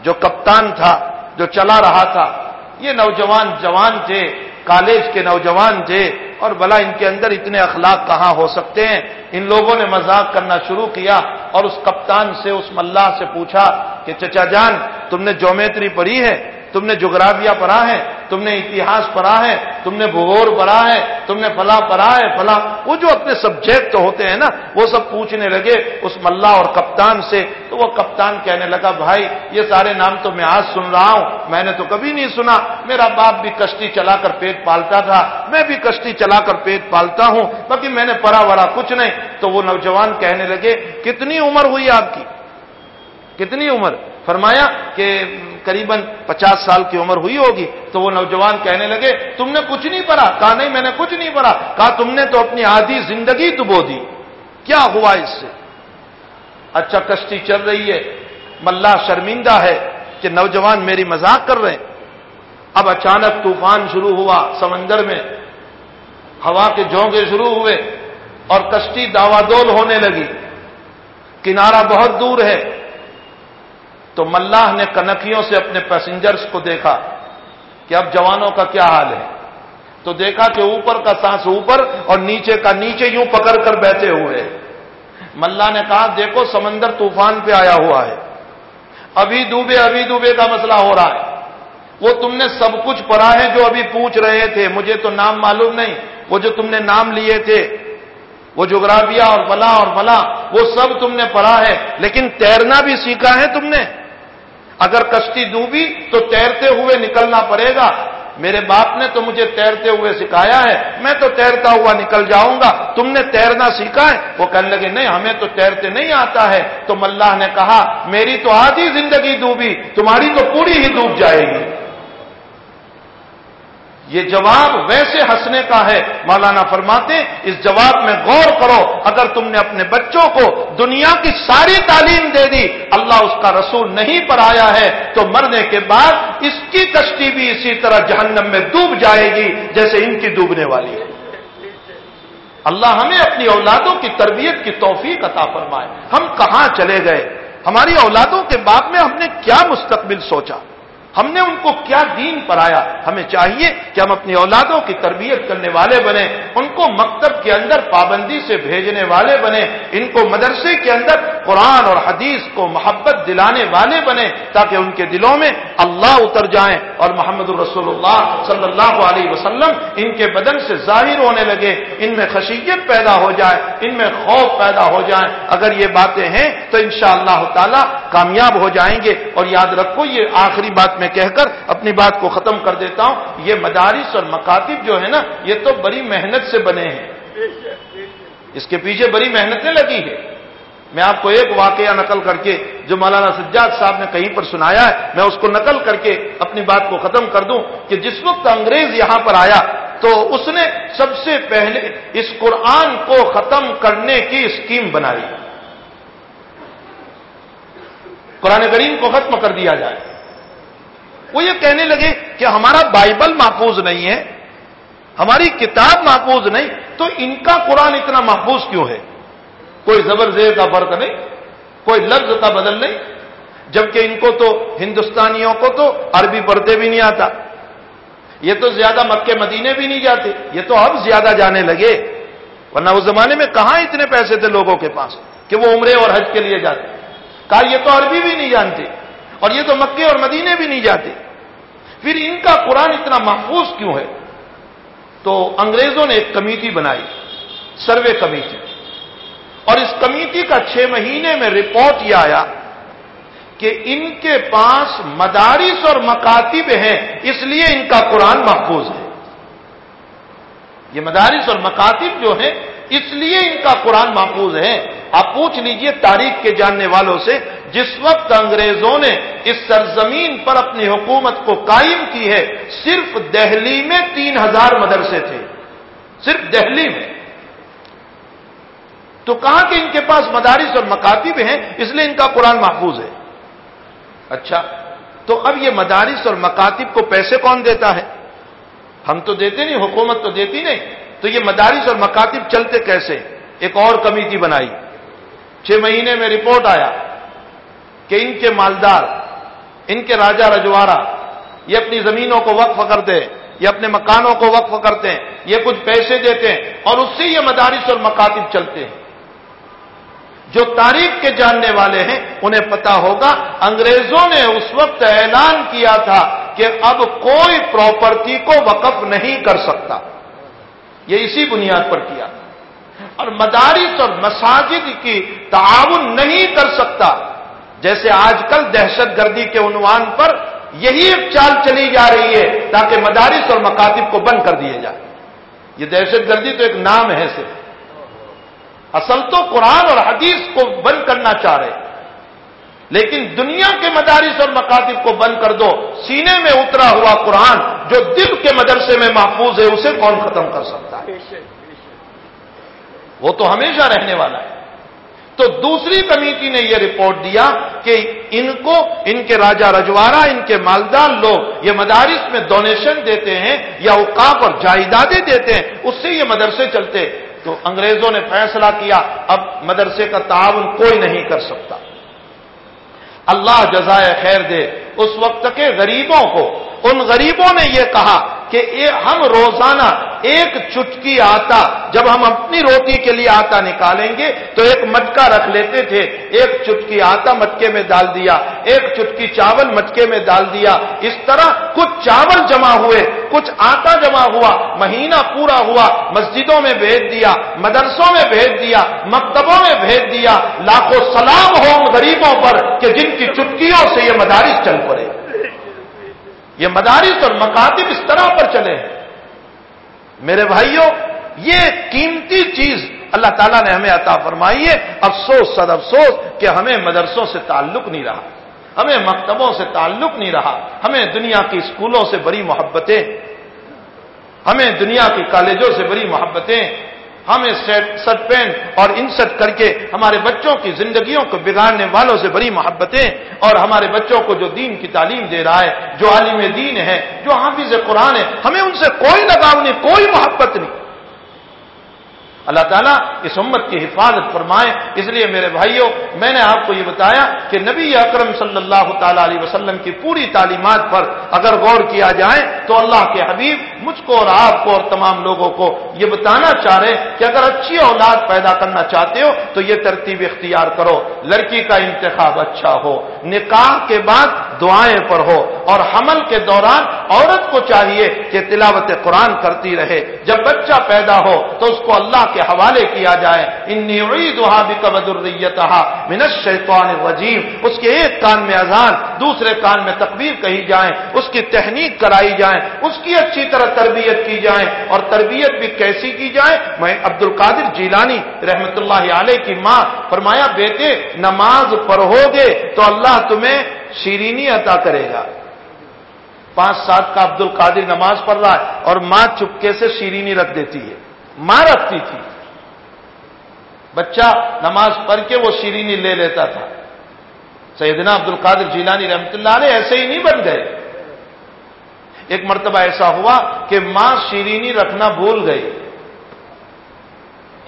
جو کپتان تھا، جو چلا رہا تھا، یہ نوجوان جوان تھے کالج کے نوجوان تھے۔ اور بلا ان کے اندر اتنے اخلاق کہاں ہو سکتے ہیں؟ ان لوگوں نے مذاق کرنا شروع کیا اور اس کپتان سے، اس ملاح سے پوچھا کہ، چچا جان، تم نے جومیتری پڑھی ہے؟ تم نے جغرافیہ پڑھا ہے، تم نے اتہاس پڑھا ہے، تم نے بھگور پڑھا ہے، تم نے فلاں پڑھا ہے، فلاں، وہ جو اپنے سبجیکٹ ہوتے ہیں نا، وہ سب پوچھنے لگے اس ملا اور کپتان سے، تو وہ کپتان کہنے لگا، بھائی، یہ سارے نام تو میں آج سن رہا ہوں، میں نے تو کبھی نہیں سنا، میرا باپ بھی کشتی چلا کر پیٹ پالتا تھا، میں بھی کشتی چلا کر پیٹ پالتا ہوں، باقی میں نے پڑھا وڑا کچھ نہیں۔ تو وہ نوجوان کہنے لگے، کتنی عمر ہوئی آپ کی؟ کتنی عمر؟ فرمایا کہ قریب پچاس سال کی عمر ہوئی ہوگی تو وہ نوجوان کہنے لگے، تم نے کچھ نہیں پڑھا؟ کہا، نہیں، میں نے کچھ نہیں پڑھا۔ کہا، تم نے تو اپنی آدھی زندگی ڈبو دی۔ کیا ہوا اس سے؟ اچھا کشتی چل رہی ہے۔ ملا شرمندہ ہے کہ نوجوان میری مذاق کر رہے ہیں۔ اب اچانک طوفان شروع ہوا سمندر میں۔ ہوا کے جھونکے شروع ہوئے اور کشتی داوادول ہونے لگی۔ کنارہ بہت دور ہے۔ تو ملاح نے کنکھیوں سے اپنے پیسنجرز کو دیکھا کہ اب جوانوں کا کیا حال ہے۔ تو دیکھا کہ اوپر کا سانس اوپر اور نیچے کا نیچے یوں پکڑ کر بیٹھے ہوئے۔ ملا نے کہا، دیکھو سمندر طوفان پہ آیا ہوا ہے۔ ابھی ڈوبے ابھی ڈوبے کا مسئلہ ہو رہا ہے۔ وہ تم نے سب کچھ پڑھا ہے جو ابھی پوچھ رہے تھے۔ مجھے تو نام معلوم نہیں۔ وہ جو تم نے نام لیے تھے، وہ جغرافیہ اور بلا اور بلا وہ سب تم نے پڑھا ہے۔ لیکن تیرنا بھی سیکھا ہے تم نے۔ اگر کشتی ڈوبی تو تیرتے ہوئے نکلنا پڑے گا۔ میرے باپ نے تو مجھے تیرتے ہوئے سکھایا ہے۔ میں تو تیرتا ہوا نکل جاؤں گا۔ تم نے تیرنا سیکھا ہے؟ وہ کہنے لگے، نہیں، ہمیں تو تیرتے نہیں آتا ہے۔ تو ملاح نے کہا، میری تو آدھی زندگی ڈوبی، تمہاری تو پوری ہی ڈوب جائے گی۔ یہ جواب ویسے ہنسنے کا ہے۔ مولانا فرماتے اس جواب میں غور کرو، اگر تم نے اپنے بچوں کو دنیا کی ساری تعلیم دے دی، اللہ اس کا رسول نہیں پڑھایا ہے، تو مرنے کے بعد اس کی کشتی بھی اسی طرح جہنم میں ڈوب جائے گی، جیسے ان کی ڈوبنے والی ہے۔ اللہ ہمیں اپنی اولادوں کی تربیت کی توفیق عطا فرمائے۔ ہم کہاں چلے گئے؟ ہماری اولادوں کے بعد میں ہم نے کیا مستقبل سوچا؟ ہم نے ان کو کیا دین پڑھایا ہمیں چاہیے کہ ہم اپنی اولادوں کی تربیت کرنے والے بنے ان کو مکتب کے اندر پابندی سے بھیجنے والے بنے ان کو مدرسے کے اندر قرآن اور حدیث کو محبت دلانے والے بنے تاکہ ان کے دلوں میں اللہ اتر جائیں۔ اور محمد الرسول اللہ صلی اللہ علیہ وسلم ان کے بدن سے ظاہر ہونے لگے، ان میں خشیت پیدا ہو جائے، ان میں خوف پیدا ہو جائے۔ اگر یہ باتیں ہیں تو انشاءاللہ اللہ تعالی کامیاب ہو جائیں گے۔ اور یاد رکھو، یہ آخری بات میں کہہ کر اپنی بات کو ختم کر دیتا ہوں۔ یہ مدارس اور مکاتب جو ہے نا، یہ تو بڑی محنت سے بنے ہیں۔ اس کے پیچھے بڑی محنتیں لگی ہے میں آپ کو ایک واقعہ نقل کر کے جو مولانا سجاد صاحب نے کہیں پر سنایا ہے، میں اس کو نقل کر کے اپنی بات کو ختم کر دوں کہ جس وقت انگریز یہاں پر آیا تو اس نے سب سے پہلے اس قرآن کو ختم کرنے کی اسکیم بنائی۔ قرآن کریم کو ختم کر دیا جائے۔ وہ یہ کہنے لگے کہ ہمارا بائبل محفوظ نہیں ہے، ہماری کتاب محفوظ نہیں، تو ان کا قرآن اتنا محفوظ کیوں ہے؟ کوئی زبر زیر کا فرق نہیں، کوئی لفظ کا بدل نہیں، جبکہ ان کو تو ہندوستانیوں کو تو عربی پڑھتے بھی نہیں آتا، یہ تو زیادہ مکے مدینے بھی نہیں جاتے، یہ تو اب زیادہ جانے لگے، ورنہ اس زمانے میں کہاں اتنے پیسے تھے لوگوں کے پاس کہ وہ عمرے اور حج کے لیے جاتے؟ کہا یہ تو عربی بھی نہیں جانتے۔ اور یہ تو مکے اور مدینے بھی نہیں جاتے۔ پھر ان کا قرآن اتنا محفوظ کیوں ہے؟ تو انگریزوں نے ایک کمیٹی بنائی، سروے کمیٹی۔ اور اس کمیٹی کا چھ مہینے میں رپورٹ یہ آیا کہ ان کے پاس مدارس اور مکاتب ہیں، اس لیے ان کا قرآن محفوظ ہے۔ یہ مدارس اور مکاتب جو ہیں اس لیے ان کا قرآن محفوظ ہے۔ آپ پوچھ لیجیے تاریخ کے جاننے والوں سے، جس وقت انگریزوں نے اس سرزمین پر اپنی حکومت کو قائم کی ہے، صرف دہلی میں تین ہزار مدرسے تھے۔ صرف دہلی میں۔ تو کہا کہ ان کے پاس مدارس اور مکاتب ہیں؟ اس لیے ان کا قرآن محفوظ ہے۔ اچھا تو اب یہ مدارس اور مکاتب کو پیسے کون دیتا ہے؟ ہم تو دیتے نہیں، حکومت تو دیتی نہیں۔ تو یہ مدارس اور مکاتب چلتے کیسے؟ ایک اور کمیٹی بنائی۔ چھ مہینے میں رپورٹ آیا کہ ان کے مالدار، ان کے راجا رجوارا یہ اپنی زمینوں کو وقف کرتے ہیں یہ اپنے مکانوں کو وقف کرتے ہیں یہ کچھ پیسے دیتے ہیں اور اس سے یہ مدارس اور مکاتب چلتے ہیں۔ جو تاریخ کے جاننے والے ہیں، انہیں پتا ہوگا، انگریزوں نے اس وقت اعلان کیا تھا کہ اب کوئی پراپرٹی کو وقف نہیں کر سکتا۔ یہ اسی بنیاد پر کیا اور مدارس اور مساجد کی تعاون نہیں کر سکتا۔ جیسے آج کل دہشت گردی کے عنوان پر یہی ایک چال چلی جا رہی ہے تاکہ مدارس اور مکاتب کو بند کر دیے جائے یہ دہشت گردی تو ایک نام ہے صرف۔ اصل تو قرآن اور حدیث کو بند کرنا چاہ رہے لیکن دنیا کے مدارس اور مکاتب کو بند کر دو سینے میں اترا ہوا قرآن جو دل کے مدرسے میں محفوظ ہے اسے کون ختم کر سکتا ہے؟ وہ تو ہمیشہ رہنے والا ہے۔ تو دوسری کمیٹی نے یہ رپورٹ دیا کہ ان کو ان کے راجا رجوارا ان کے مالدار لوگ یہ مدارس میں ڈونیشن دیتے ہیں یا اوقاف اور جائیدادیں دیتے ہیں اس سے یہ مدرسے چلتے۔ تو انگریزوں نے فیصلہ کیا اب مدرسے کا تعاون کوئی نہیں کر سکتا۔ اللہ جزائے خیر دے۔ اس وقت کے غریبوں کو ان غریبوں نے یہ کہا کہ ہم روزانہ ایک چٹکی آتا، جب ہم اپنی روٹی کے لیے آتا نکالیں گے تو ایک مٹکا رکھ لیتے تھے، ایک چٹکی آتا مٹکے میں ڈال دیا، ایک چٹکی چاول مٹکے میں ڈال دیا۔ اس طرح کچھ چاول جمع ہوئے، کچھ آتا جمع ہوا، مہینہ پورا ہوا، مسجدوں میں بھیج دیا، مدرسوں میں بھیج دیا، مکتبوں میں بھیج دیا۔ لاکھوں سلام ہو غریبوں پر کہ جن کی چٹکیوں سے یہ مدارس چل پڑے۔ یہ مدارس اور مکاتب اس طرح پر چلے میرے بھائیوں، یہ قیمتی چیز اللہ تعالیٰ نے ہمیں عطا فرمائی ہے۔ افسوس سد افسوس کہ ہمیں مدرسوں سے تعلق نہیں رہا۔ ہمیں مکتبوں سے تعلق نہیں رہا۔ ہمیں دنیا کی اسکولوں سے بڑی محبتیں، ہمیں دنیا کی کالجوں سے بڑی محبتیں ہمیں سٹ پینٹ اور انسٹ کر کے ہمارے بچوں کی زندگیوں کو بگاڑنے والوں سے بڑی محبتیں اور ہمارے بچوں کو جو دین کی تعلیم دے رہا ہے، جو عالم دین ہے، جو حافظ قرآن ہے، ہمیں ان سے کوئی لگاؤ نہیں، کوئی محبت نہیں۔ اللہ تعالیٰ اس امت کی حفاظت فرمائے۔ اس لیے میرے بھائیوں میں نے آپ کو یہ بتایا کہ نبی اکرم صلی اللہ تعالی علیہ وسلم کی پوری تعلیمات پر اگر غور کیا جائے تو اللہ کے حبیب مجھ کو اور آپ کو اور تمام لوگوں کو یہ بتانا چاہ رہے کہ اگر اچھی اولاد پیدا کرنا چاہتے ہو تو یہ ترتیب اختیار کرو، لڑکی کا انتخاب اچھا ہو، نکاح کے بعد دعائیں پڑھو اور حمل کے دوران عورت کو چاہیے کہ تلاوت قرآن کرتی رہے۔ جب بچہ پیدا ہو تو اس کو اللہ کے حوالے کیا جائے۔ انی من الشیطان الرجیم، اس کے ایک کان میں اذان، دوسرے کان میں تقبیر کہی جائے اس کی تحنیک کرائی جائے اس کی اچھی طرح تربیت کی جائے اور تربیت بھی کیسی کی جائے؟ میں عبد القادر جیلانی رحمت اللہ علیہ کی ماں، فرمایا، بیٹے، نماز پڑھو گے تو اللہ تمہیں شیرینی عطا کرے گا۔ پانچ سات کا عبد القادر نماز پڑھ رہا ہے اور ماں چپکے سے شیرینی رکھ دیتی ہے، ماں رکھتی تھی۔ بچہ نماز پڑھ کے وہ شیرینی لے لیتا تھا۔ سیدنا عبد القادر جیلانی رحمت اللہ علیہ ایسے ہی نہیں بن گئے۔ ایک مرتبہ ایسا ہوا کہ ماں شیرینی رکھنا بھول گئی۔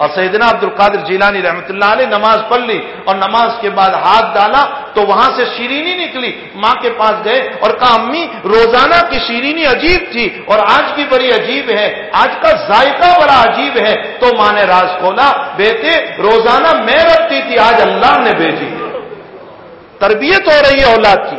اور سیدنا عبد القادر جیلانی رحمت اللہ علیہ نماز پڑھ لی اور نماز کے بعد ہاتھ ڈالا تو وہاں سے شیرینی نکلی۔ ماں کے پاس گئے اور کہا، امی، روزانہ کی شیرینی عجیب تھی اور آج کی بڑی عجیب ہے۔ آج کا ذائقہ بڑا عجیب ہے۔ تو ماں نے راز کھولا، بیٹے، روزانہ میں رکھتی تھی، آج اللہ نے بھیجی۔ تربیت ہو رہی ہے اولاد کی۔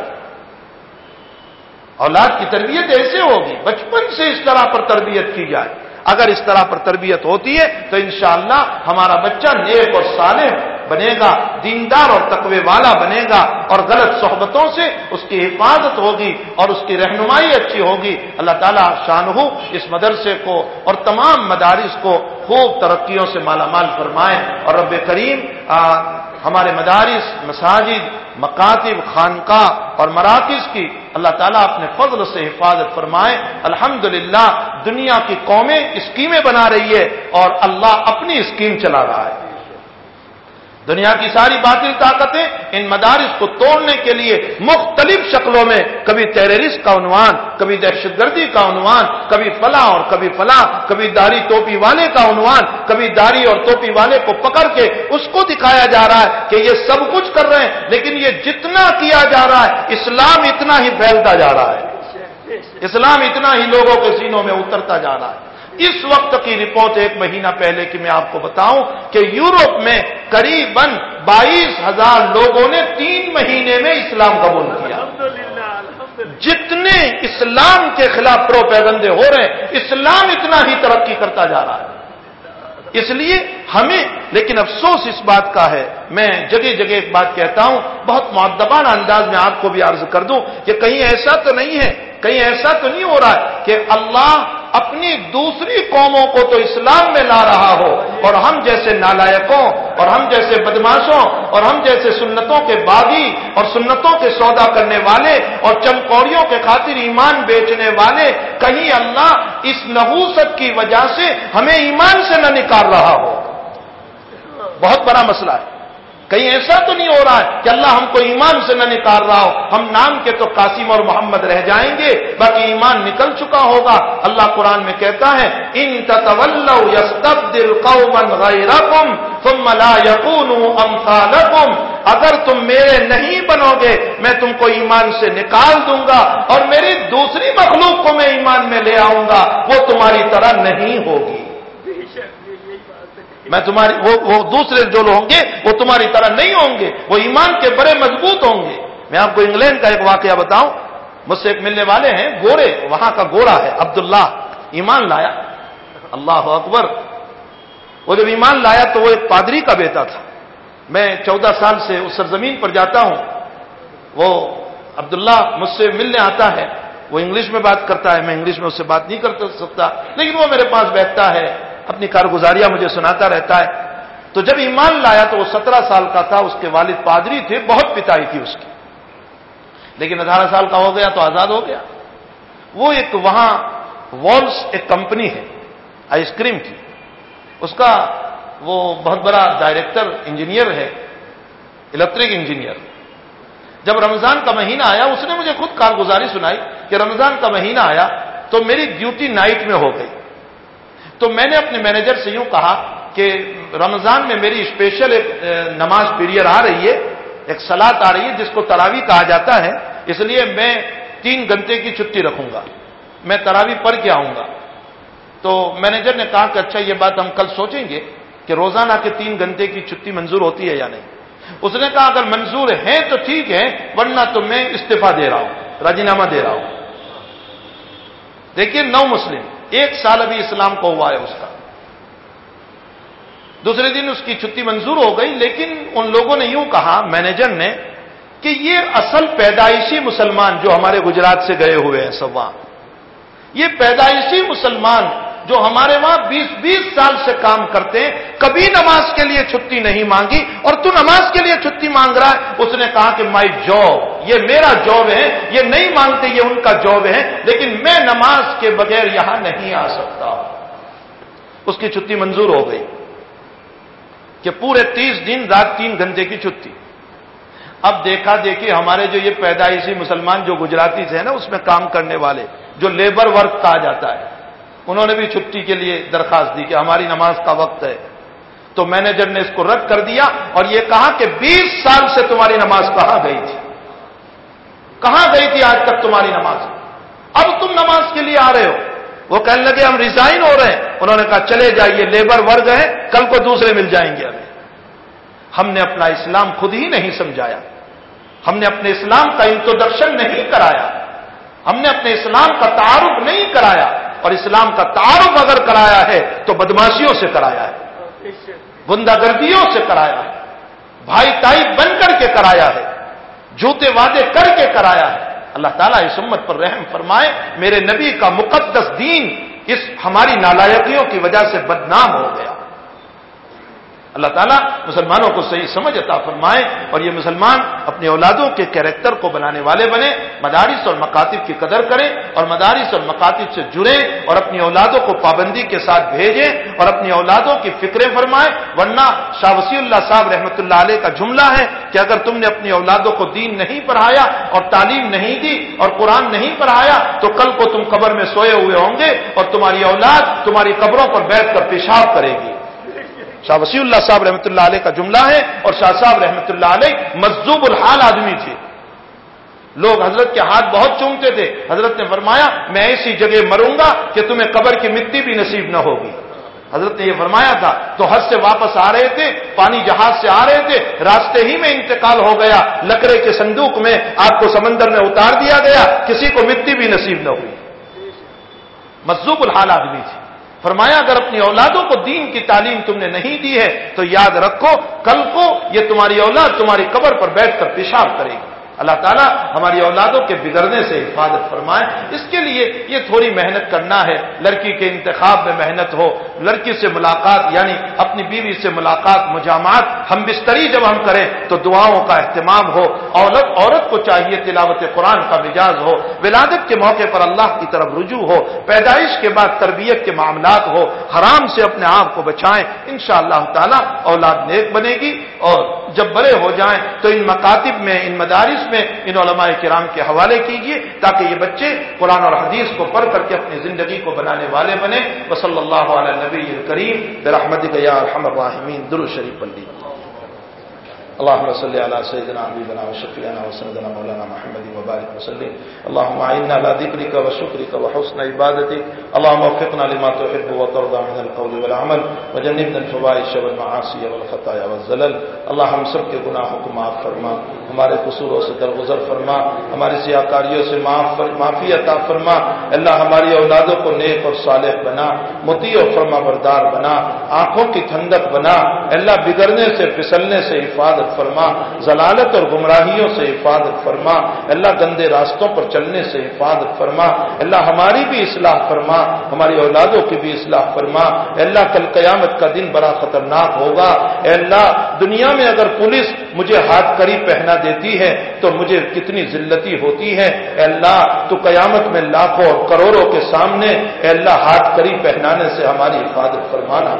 اولاد کی تربیت ایسے ہوگی، بچپن سے اس طرح پر تربیت کی جائے۔ اگر اس طرح پر تربیت ہوتی ہے تو انشاءاللہ ہمارا بچہ نیک اور صالح بنے گا، دیندار اور تقوی والا بنے گا اور غلط صحبتوں سے اس کی حفاظت ہوگی اور اس کی رہنمائی اچھی ہوگی۔ اللہ تعالیٰ شان ہو اس مدرسے کو اور تمام مدارس کو خوب ترقیوں سے مالا مال فرمائے اور رب کریم ہمارے مدارس، مساجد مکاتب خانقاہ اور مراکز کی اللہ تعالیٰ اپنے فضل سے حفاظت فرمائے۔ الحمد دنیا کی قومیں اسکیمیں بنا رہی ہے اور اللہ اپنی اسکیم چلا رہا ہے۔ دنیا کی ساری باطل طاقتیں ان مدارس کو توڑنے کے لیے مختلف شکلوں میں، کبھی ٹیررسٹ کا عنوان، کبھی دہشت گردی کا عنوان، کبھی فلاں اور کبھی فلاں کبھی داری ٹوپی والے کا عنوان، کبھی داری اور ٹوپی والے کو پکڑ کے اس کو دکھایا جا رہا ہے کہ یہ سب کچھ کر رہے ہیں، لیکن یہ جتنا کیا جا رہا ہے، اسلام اتنا ہی پھیلتا جا رہا ہے۔ اسلام اتنا ہی لوگوں کے سینوں میں اترتا جا رہا ہے۔ اس وقت کی رپورٹ ایک مہینہ پہلے کی میں آپ کو بتاؤں کہ یورپ میں قریب بائیس ہزار لوگوں نے تین مہینے میں اسلام قبول کیا۔ جتنے اسلام کے خلاف پرو پیغندے ہو رہے ہیں اسلام اتنا ہی ترقی کرتا جا رہا ہے۔ اس لیے ہمیں لیکن افسوس اس بات کا ہے میں جگہ جگہ ایک بات کہتا ہوں بہت معدبانہ انداز میں آپ کو بھی عرض کر دوں کہ کہیں ایسا تو نہیں ہے کہیں ایسا تو نہیں ہو رہا ہے کہ اللہ اپنی دوسری قوموں کو تو اسلام میں لا رہا ہو اور ہم جیسے نالائکوں اور ہم جیسے بدماشوں اور ہم جیسے سنتوں کے باغی اور سنتوں کے سودا کرنے والے اور چمکوڑیوں کے خاطر ایمان بیچنے والے، کہیں اللہ اس نحوست کی وجہ سے ہمیں ایمان سے نہ نکال رہا ہو۔ بہت بڑا مسئلہ ہے۔ کہیں ایسا تو نہیں ہو رہا ہے کہ اللہ ہم کو ایمان سے نہ نکال رہا ہو؟ ہم نام کے تو قاسم اور محمد رہ جائیں گے، باقی ایمان نکل چکا ہوگا۔ اللہ قرآن میں کہتا ہے، ان اگر تم میرے نہیں بنو گے، میں تم کو ایمان سے نکال دوں گا اور میری دوسری مخلوق کو میں ایمان میں لے آؤں گا۔ وہ تمہاری طرح نہیں ہوگی۔ میں تمہاری وہ وہ دوسرے جو لوگ ہوں گے، وہ تمہاری طرح نہیں ہوں گے، وہ ایمان کے بڑے مضبوط ہوں گے۔ میں آپ کو انگلینڈ کا ایک واقعہ بتاؤں۔ مجھ سے ایک ملنے والے ہیں، گورے، وہاں کا گورا ہے، عبداللہ۔ ایمان لایا۔ اللہ اکبر۔ وہ جب ایمان لایا تو وہ ایک پادری کا بیٹا تھا۔ میں چودہ سال سے اس سرزمین پر جاتا ہوں۔ وہ عبداللہ مجھ سے ملنے آتا ہے۔ وہ انگلش میں بات کرتا ہے، میں انگلش میں اس سے بات نہیں کر سکتا، لیکن وہ میرے پاس بیٹھتا ہے۔ اپنی کارگزاریاں مجھے سناتا رہتا ہے۔ تو جب ایمان لایا تو وہ سترہ سال کا تھا، اس کے والد پادری تھے، بہت پتائی تھی اس کی۔ لیکن اٹھارہ سال کا ہو گیا تو آزاد ہو گیا۔ وہ ایک وہاں والس ایک کمپنی ہے، آئس کریم کی۔ اس کا وہ بہت بڑا ڈائریکٹر، انجینئر ہے، الیکٹرک انجینئر۔ جب رمضان کا مہینہ آیا، اس نے مجھے خود کارگزاری سنائی کہ رمضان کا مہینہ آیا تو میری ڈیوٹی نائٹ میں ہو گئی۔ تو میں نے اپنے مینیجر سے یوں کہا کہ رمضان میں میری اسپیشل ایک نماز پیریڈ آ رہی ہے، ایک سلاد آ رہی ہے، جس کو تراوی کہا جاتا ہے، اس لیے میں تین گھنٹے کی چھٹی رکھوں گا، میں تراوی پڑھ کے آؤں گا۔ تو مینیجر نے کہا کہ اچھا یہ بات ہم کل سوچیں گے کہ روزانہ کے تین گھنٹے کی چھٹی منظور ہوتی ہے یا نہیں۔ اس نے کہا اگر منظور ہے تو ٹھیک ہے ورنہ تو میں استعفی دے رہا ہوں، راجینامہ دے رہا ہوں۔ دیکھیے، نو مسلم ایک سال ابھی اسلام کو ہوا ہے اس کا۔ دوسرے دن اس کی چھٹی منظور ہو گئی، لیکن ان لوگوں نے یوں کہا، مینیجر نے، کہ یہ اصل پیدائشی مسلمان جو ہمارے گجرات سے گئے ہوئے ہیں سب وہاں یہ پیدائشی مسلمان جو ہمارے وہاں بیس بیس سال سے کام کرتے ہیں، کبھی نماز کے لیے چھٹی نہیں مانگی اور تو نماز کے لیے چھٹی مانگ رہا ہے۔ اس نے کہا کہ مائی جاب، یہ میرا جاب ہے، یہ نہیں مانگتے، یہ ان کا جاب ہے، لیکن میں نماز کے بغیر یہاں نہیں آ سکتا۔ اس کی چھٹی منظور ہو گئی کہ پورے تیس دن، رات تین گھنٹے کی چھٹی۔ اب دیکھا دیکھیے ہمارے جو یہ پیدائشی مسلمان جو گجراتی تھے نا، اس میں کام کرنے والے، جو لیبر ورک کہا جاتا ہے۔ انہوں نے بھی چھٹی کے لیے درخواست دی کہ ہماری نماز کا وقت ہے۔ تو مینیجر نے اس کو رد کر دیا اور یہ کہا کہ بیس سال سے تمہاری نماز کہاں گئی تھی؟ کہاں گئی تھی آج تک تمہاری نماز؟ اب تم نماز کے لیے آ رہے ہو۔ وہ کہنے لگے، ہم ریزائن ہو رہے ہیں۔ انہوں نے کہا، چلے جائیے، لیبر ورگ ہیں کل کو دوسرے مل جائیں گے۔ ابھی ہم نے اپنا اسلام خود ہی نہیں سمجھایا۔ ہم نے اپنے اسلام کا انٹروڈکشن نہیں کرایا۔ ہم نے اپنے اسلام کا تعارف نہیں کرایا۔ اور اسلام کا تعارف اگر کرایا ہے تو بدماشیوں سے کرایا ہے۔ گندا گردیوں سے کرایا ہے۔ بھائی تائی بن کر کے کرایا ہے۔ جوتے وعدے کر کے کرایا ہے۔ اللہ تعالیٰ اس امت پر رحم فرمائے۔ میرے نبی کا مقدس دین اس ہماری نالائکیوں کی وجہ سے بدنام ہو گیا۔ اللہ تعالیٰ مسلمانوں کو صحیح سمجھ عطا فرمائے اور یہ مسلمان اپنے اولادوں کے کیریکٹر کو بنانے والے بنے، مدارس اور مکاتب کی قدر کریں اور مدارس اور مکاتب سے جڑیں اور اپنی اولادوں کو پابندی کے ساتھ بھیجیں اور اپنی اولادوں کی فکریں فرمائیں۔ ورنہ شاہ وسی اللہ صاحب رحمۃ اللہ علیہ کا جملہ ہے کہ اگر تم نے اپنی اولادوں کو دین نہیں پڑھایا اور تعلیم نہیں دی اور قرآن نہیں پڑھایا، تو کل کو تم قبر میں سوئے ہوئے ہوں گے اور تمہاری اولاد تمہاری قبروں پر بیٹھ کر پیشاب کرے گی۔ شاہ وسیع اللہ صاحب رحمۃ اللہ علیہ کا جملہ ہے اور شاہ صاحب رحمۃ اللہ علیہ مزوب الحال آدمی تھے۔ لوگ حضرت کے ہاتھ بہت چومتے تھے۔ حضرت نے فرمایا، میں ایسی جگہ مروں گا کہ تمہیں قبر کی مٹی بھی نصیب نہ ہوگی۔ حضرت نے یہ فرمایا تھا، تو حج سے واپس آ رہے تھے، پانی جہاز سے آ رہے تھے، راستے ہی میں انتقال ہو گیا۔ لکڑے کے صندوق میں آپ کو سمندر میں اتار دیا گیا، کسی کو مٹی بھی نصیب نہ ہوئی۔ مزوب الحال آدمی تھی فرمایا اگر اپنی اولادوں کو دین کی تعلیم تم نے نہیں دی ہے تو یاد رکھو کل کو یہ تمہاری اولاد تمہاری قبر پر بیٹھ کر پیشاب کرے گی۔ اللہ تعالیٰ ہماری اولادوں کے بگڑنے سے حفاظت فرمائے۔ اس کے لیے یہ تھوڑی محنت کرنا ہے۔ لڑکی کے انتخاب میں محنت ہو۔ لڑکی سے ملاقات یعنی اپنی بیوی سے ملاقات مجامات ہم بستری جب ہم کریں تو دعاؤں کا اہتمام ہو۔ عورت عورت کو چاہیے تلاوت قرآن کا مزاج ہو۔ ولادت کے موقع پر اللہ کی طرف رجوع ہو۔ پیدائش کے بعد تربیت کے معاملات ہو۔ حرام سے اپنے آپ کو بچائیں۔ ان شاء اللہ تعالیٰ اولاد نیک بنے گی اور جب بڑے ہو جائیں تو ان مکاتب میں، ان مدارس میں ان علماء کرام کے حوالے کیجیے تاکہ یہ بچے قرآن اور حدیث کو پڑھ کر کے اپنی زندگی کو بنانے والے بنے وصلی اللہ علیہ نبی کریم برحمد گیا الرحمین درو شریف پنڈی۔ اللهم صل على سيدنا، حبيبنا وشفيعنا وسندنا مولانا محمد وبارك وسلم. اللهم اعنا على ذكرك وشكرك وحسن عبادتك. اللهم وفقنا لما تحب وترضى من القول والعمل. وجنبنا الفواحش والمعاصي والخطايا والزلل. اللہ ہم سب کے گناہوں کو معاف فرما. ہمارے قصوروں سے درگزر فرما. ہماری سیاکاریوں سے معافی عطا فرما. اللہ ہماری اولادوں کو نیک اور صالح بنا. متی اور فرما بردار بنا. آنکھوں کی ٹھنڈک بنا. اللہ بگڑنے سے، پھسلنے سے حفاظت حفاظت فرما، ضلالت اور گمراہیوں سے حفاظت فرما، اللہ گندے راستوں پر چلنے سے حفاظت فرما، اللہ ہماری بھی اصلاح فرما، ہماری اولادوں کی بھی اصلاح فرما اللہ کل قیامت کا دن بڑا خطرناک ہوگا اللہ دنیا میں اگر پولیس مجھے ہاتھ کری پہنا دیتی ہے تو مجھے کتنی ذلتی ہوتی ہے اللہ تو قیامت میں لاکھوں اور کروڑوں کے سامنے اللہ ہاتھ کری پہنانے سے ہماری حفاظت فرمانا۔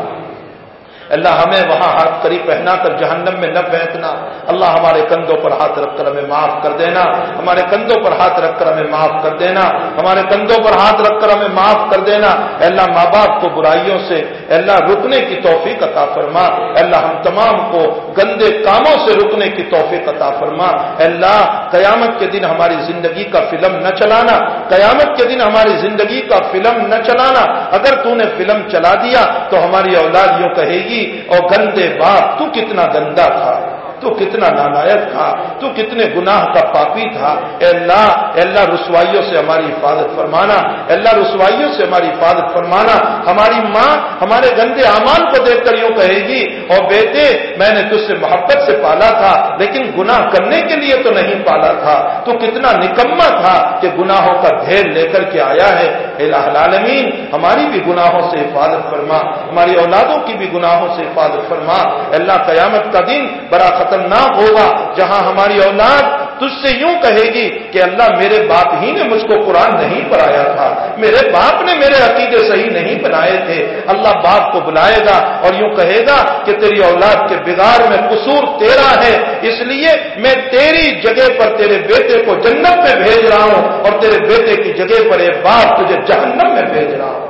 اللہ ہمیں وہاں ہاتھ کری پہنا کر جہنم میں نہ پھینکنا اللہ ہمارے کندھوں پر ہاتھ رکھ کر ہمیں معاف کر دینا۔ ہمارے کندھوں پر ہاتھ رکھ کر ہمیں معاف کر دینا۔ ہمارے کندھوں پر ہاتھ رکھ کر ہمیں معاف کر دینا۔ اللہ ماں باپ کو برائیوں سے اللہ رکنے کی توفیق عطا فرما۔ اللہ ہم تمام کو گندے کاموں سے رکنے کی توفیق عطا فرما۔ اللہ، قیامت کے دن ہماری زندگی کا فلم نہ چلانا۔ قیامت کے دن ہماری زندگی کا فلم نہ چلانا۔ اگر تو نے فلم چلا دیا تو ہماری اولاد یوں کہے گی اور گندے باپ تو کتنا گندا تھا۔ تو کتنا نالائق تھا، تو کتنے گناہ کا پاپی تھا۔ اے اللہ اے اللہ رسوائیوں سے ہماری حفاظت فرمانا۔ اے اللہ رسوائیوں سے ہماری حفاظت فرمانا۔ ہماری ماں ہمارے گندے امان کو دیکھ کر یوں کہے گی، اور بیٹے، میں نے تجھ سے محبت سے پالا تھا، لیکن گناہ کرنے کے لیے تو نہیں پالا تھا۔ تو کتنا نکما تھا کہ گناہوں کا ڈھیر لے کر کے آیا ہے۔ الہ العالمین، ہماری بھی گناہوں سے حفاظت فرما۔ ہماری اولادوں کی بھی گناہوں سے حفاظت فرما۔ اللہ قیامت کا دن بڑا خطرناک ہوگا، جہاں ہماری اولاد تجھ سے یوں کہے گی کہ اللہ میرے باپ ہی نے مجھ کو قرآن نہیں پڑھایا تھا، میرے باپ نے میرے عقیدے صحیح نہیں بنائے تھے، اللہ باپ کو بلائے گا اور یوں کہے گا کہ تیری اولاد کے بگاڑ میں قصور تیرا ہے، اس لیے میں تیری جگہ پر تیرے بیٹے کو جنت میں بھیج رہا ہوں اور تیرے بیٹے کی جگہ پر یہ باپ تجھے جہنم میں بھیج رہا ہوں۔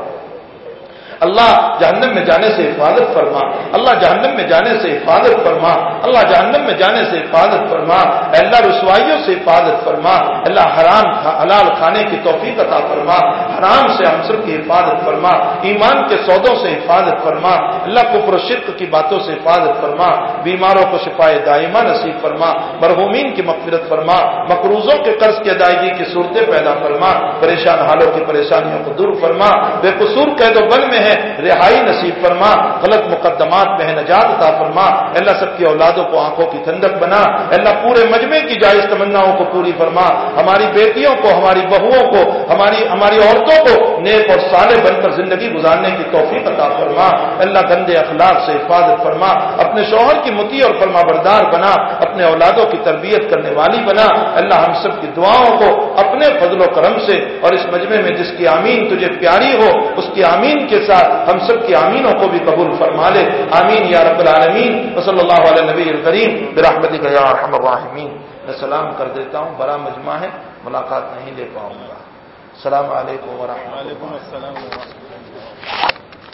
اللہ جہنم میں جانے سے حفاظت فرما۔ اللہ جہنم میں جانے سے حفاظت فرما۔ اللہ جہنم میں جانے سے حفاظت فرما۔ اللہ رسوائیوں سے حفاظت فرما۔ اللہ حرام حلال کھانے کی توفیق عطا فرما۔ حرام سے ہم سب کی حفاظت فرما۔ ایمان کے سودوں سے حفاظت فرما۔ اللہ کفر و شرک کی باتوں سے حفاظت فرما۔ بیماروں کو شفا دائمہ نصیب فرما۔ مرحومین کی مغفرت فرما۔ مقروضوں کے قرض کی ادائیگی کی صورتیں پیدا فرما۔ پریشان حالوں کی پریشانیوں کو دور فرما۔ بے قصور قید و بن میں ہے۔ ہیں رہائی نصیب فرما، غلط مقدمات میں نجات عطا فرما۔ اللہ سب کی اولادوں کو آنکھوں کی ٹھنڈک بنا۔ اللہ پورے مجمع کی جائز تمناؤں کو پوری فرما۔ ہماری بیٹیوں کو، ہماری بہوؤں کو، ہماری ہماری عورتوں کو نیک اور سالے بن کر زندگی گزارنے کی توفیق عطا فرما۔ اللہ گندے اخلاق سے حفاظت فرما۔ اپنے شوہر کی متی اور فرما بردار بنا۔ اپنے اولادوں کی تربیت کرنے والی بنا۔ اللہ ہم سب کی دعاؤں کو اپنے فضل و کرم سے اور اس مجمع میں جس کی آمین تجھے پیاری ہو، اس کی آمین کے ساتھ ہم سب کی آمینوں کو بھی قبول فرما لے۔ آمین یا رب العالمین۔ وصلی اللہ علیہ نبی الکریم۔ برحمتی رحم الراحمین۔ میں سلام کر دیتا ہوں۔ بڑا مجمع ہے۔ ملاقات نہیں لے پاؤں گا۔ السلام علیکم ورحمۃ اللہ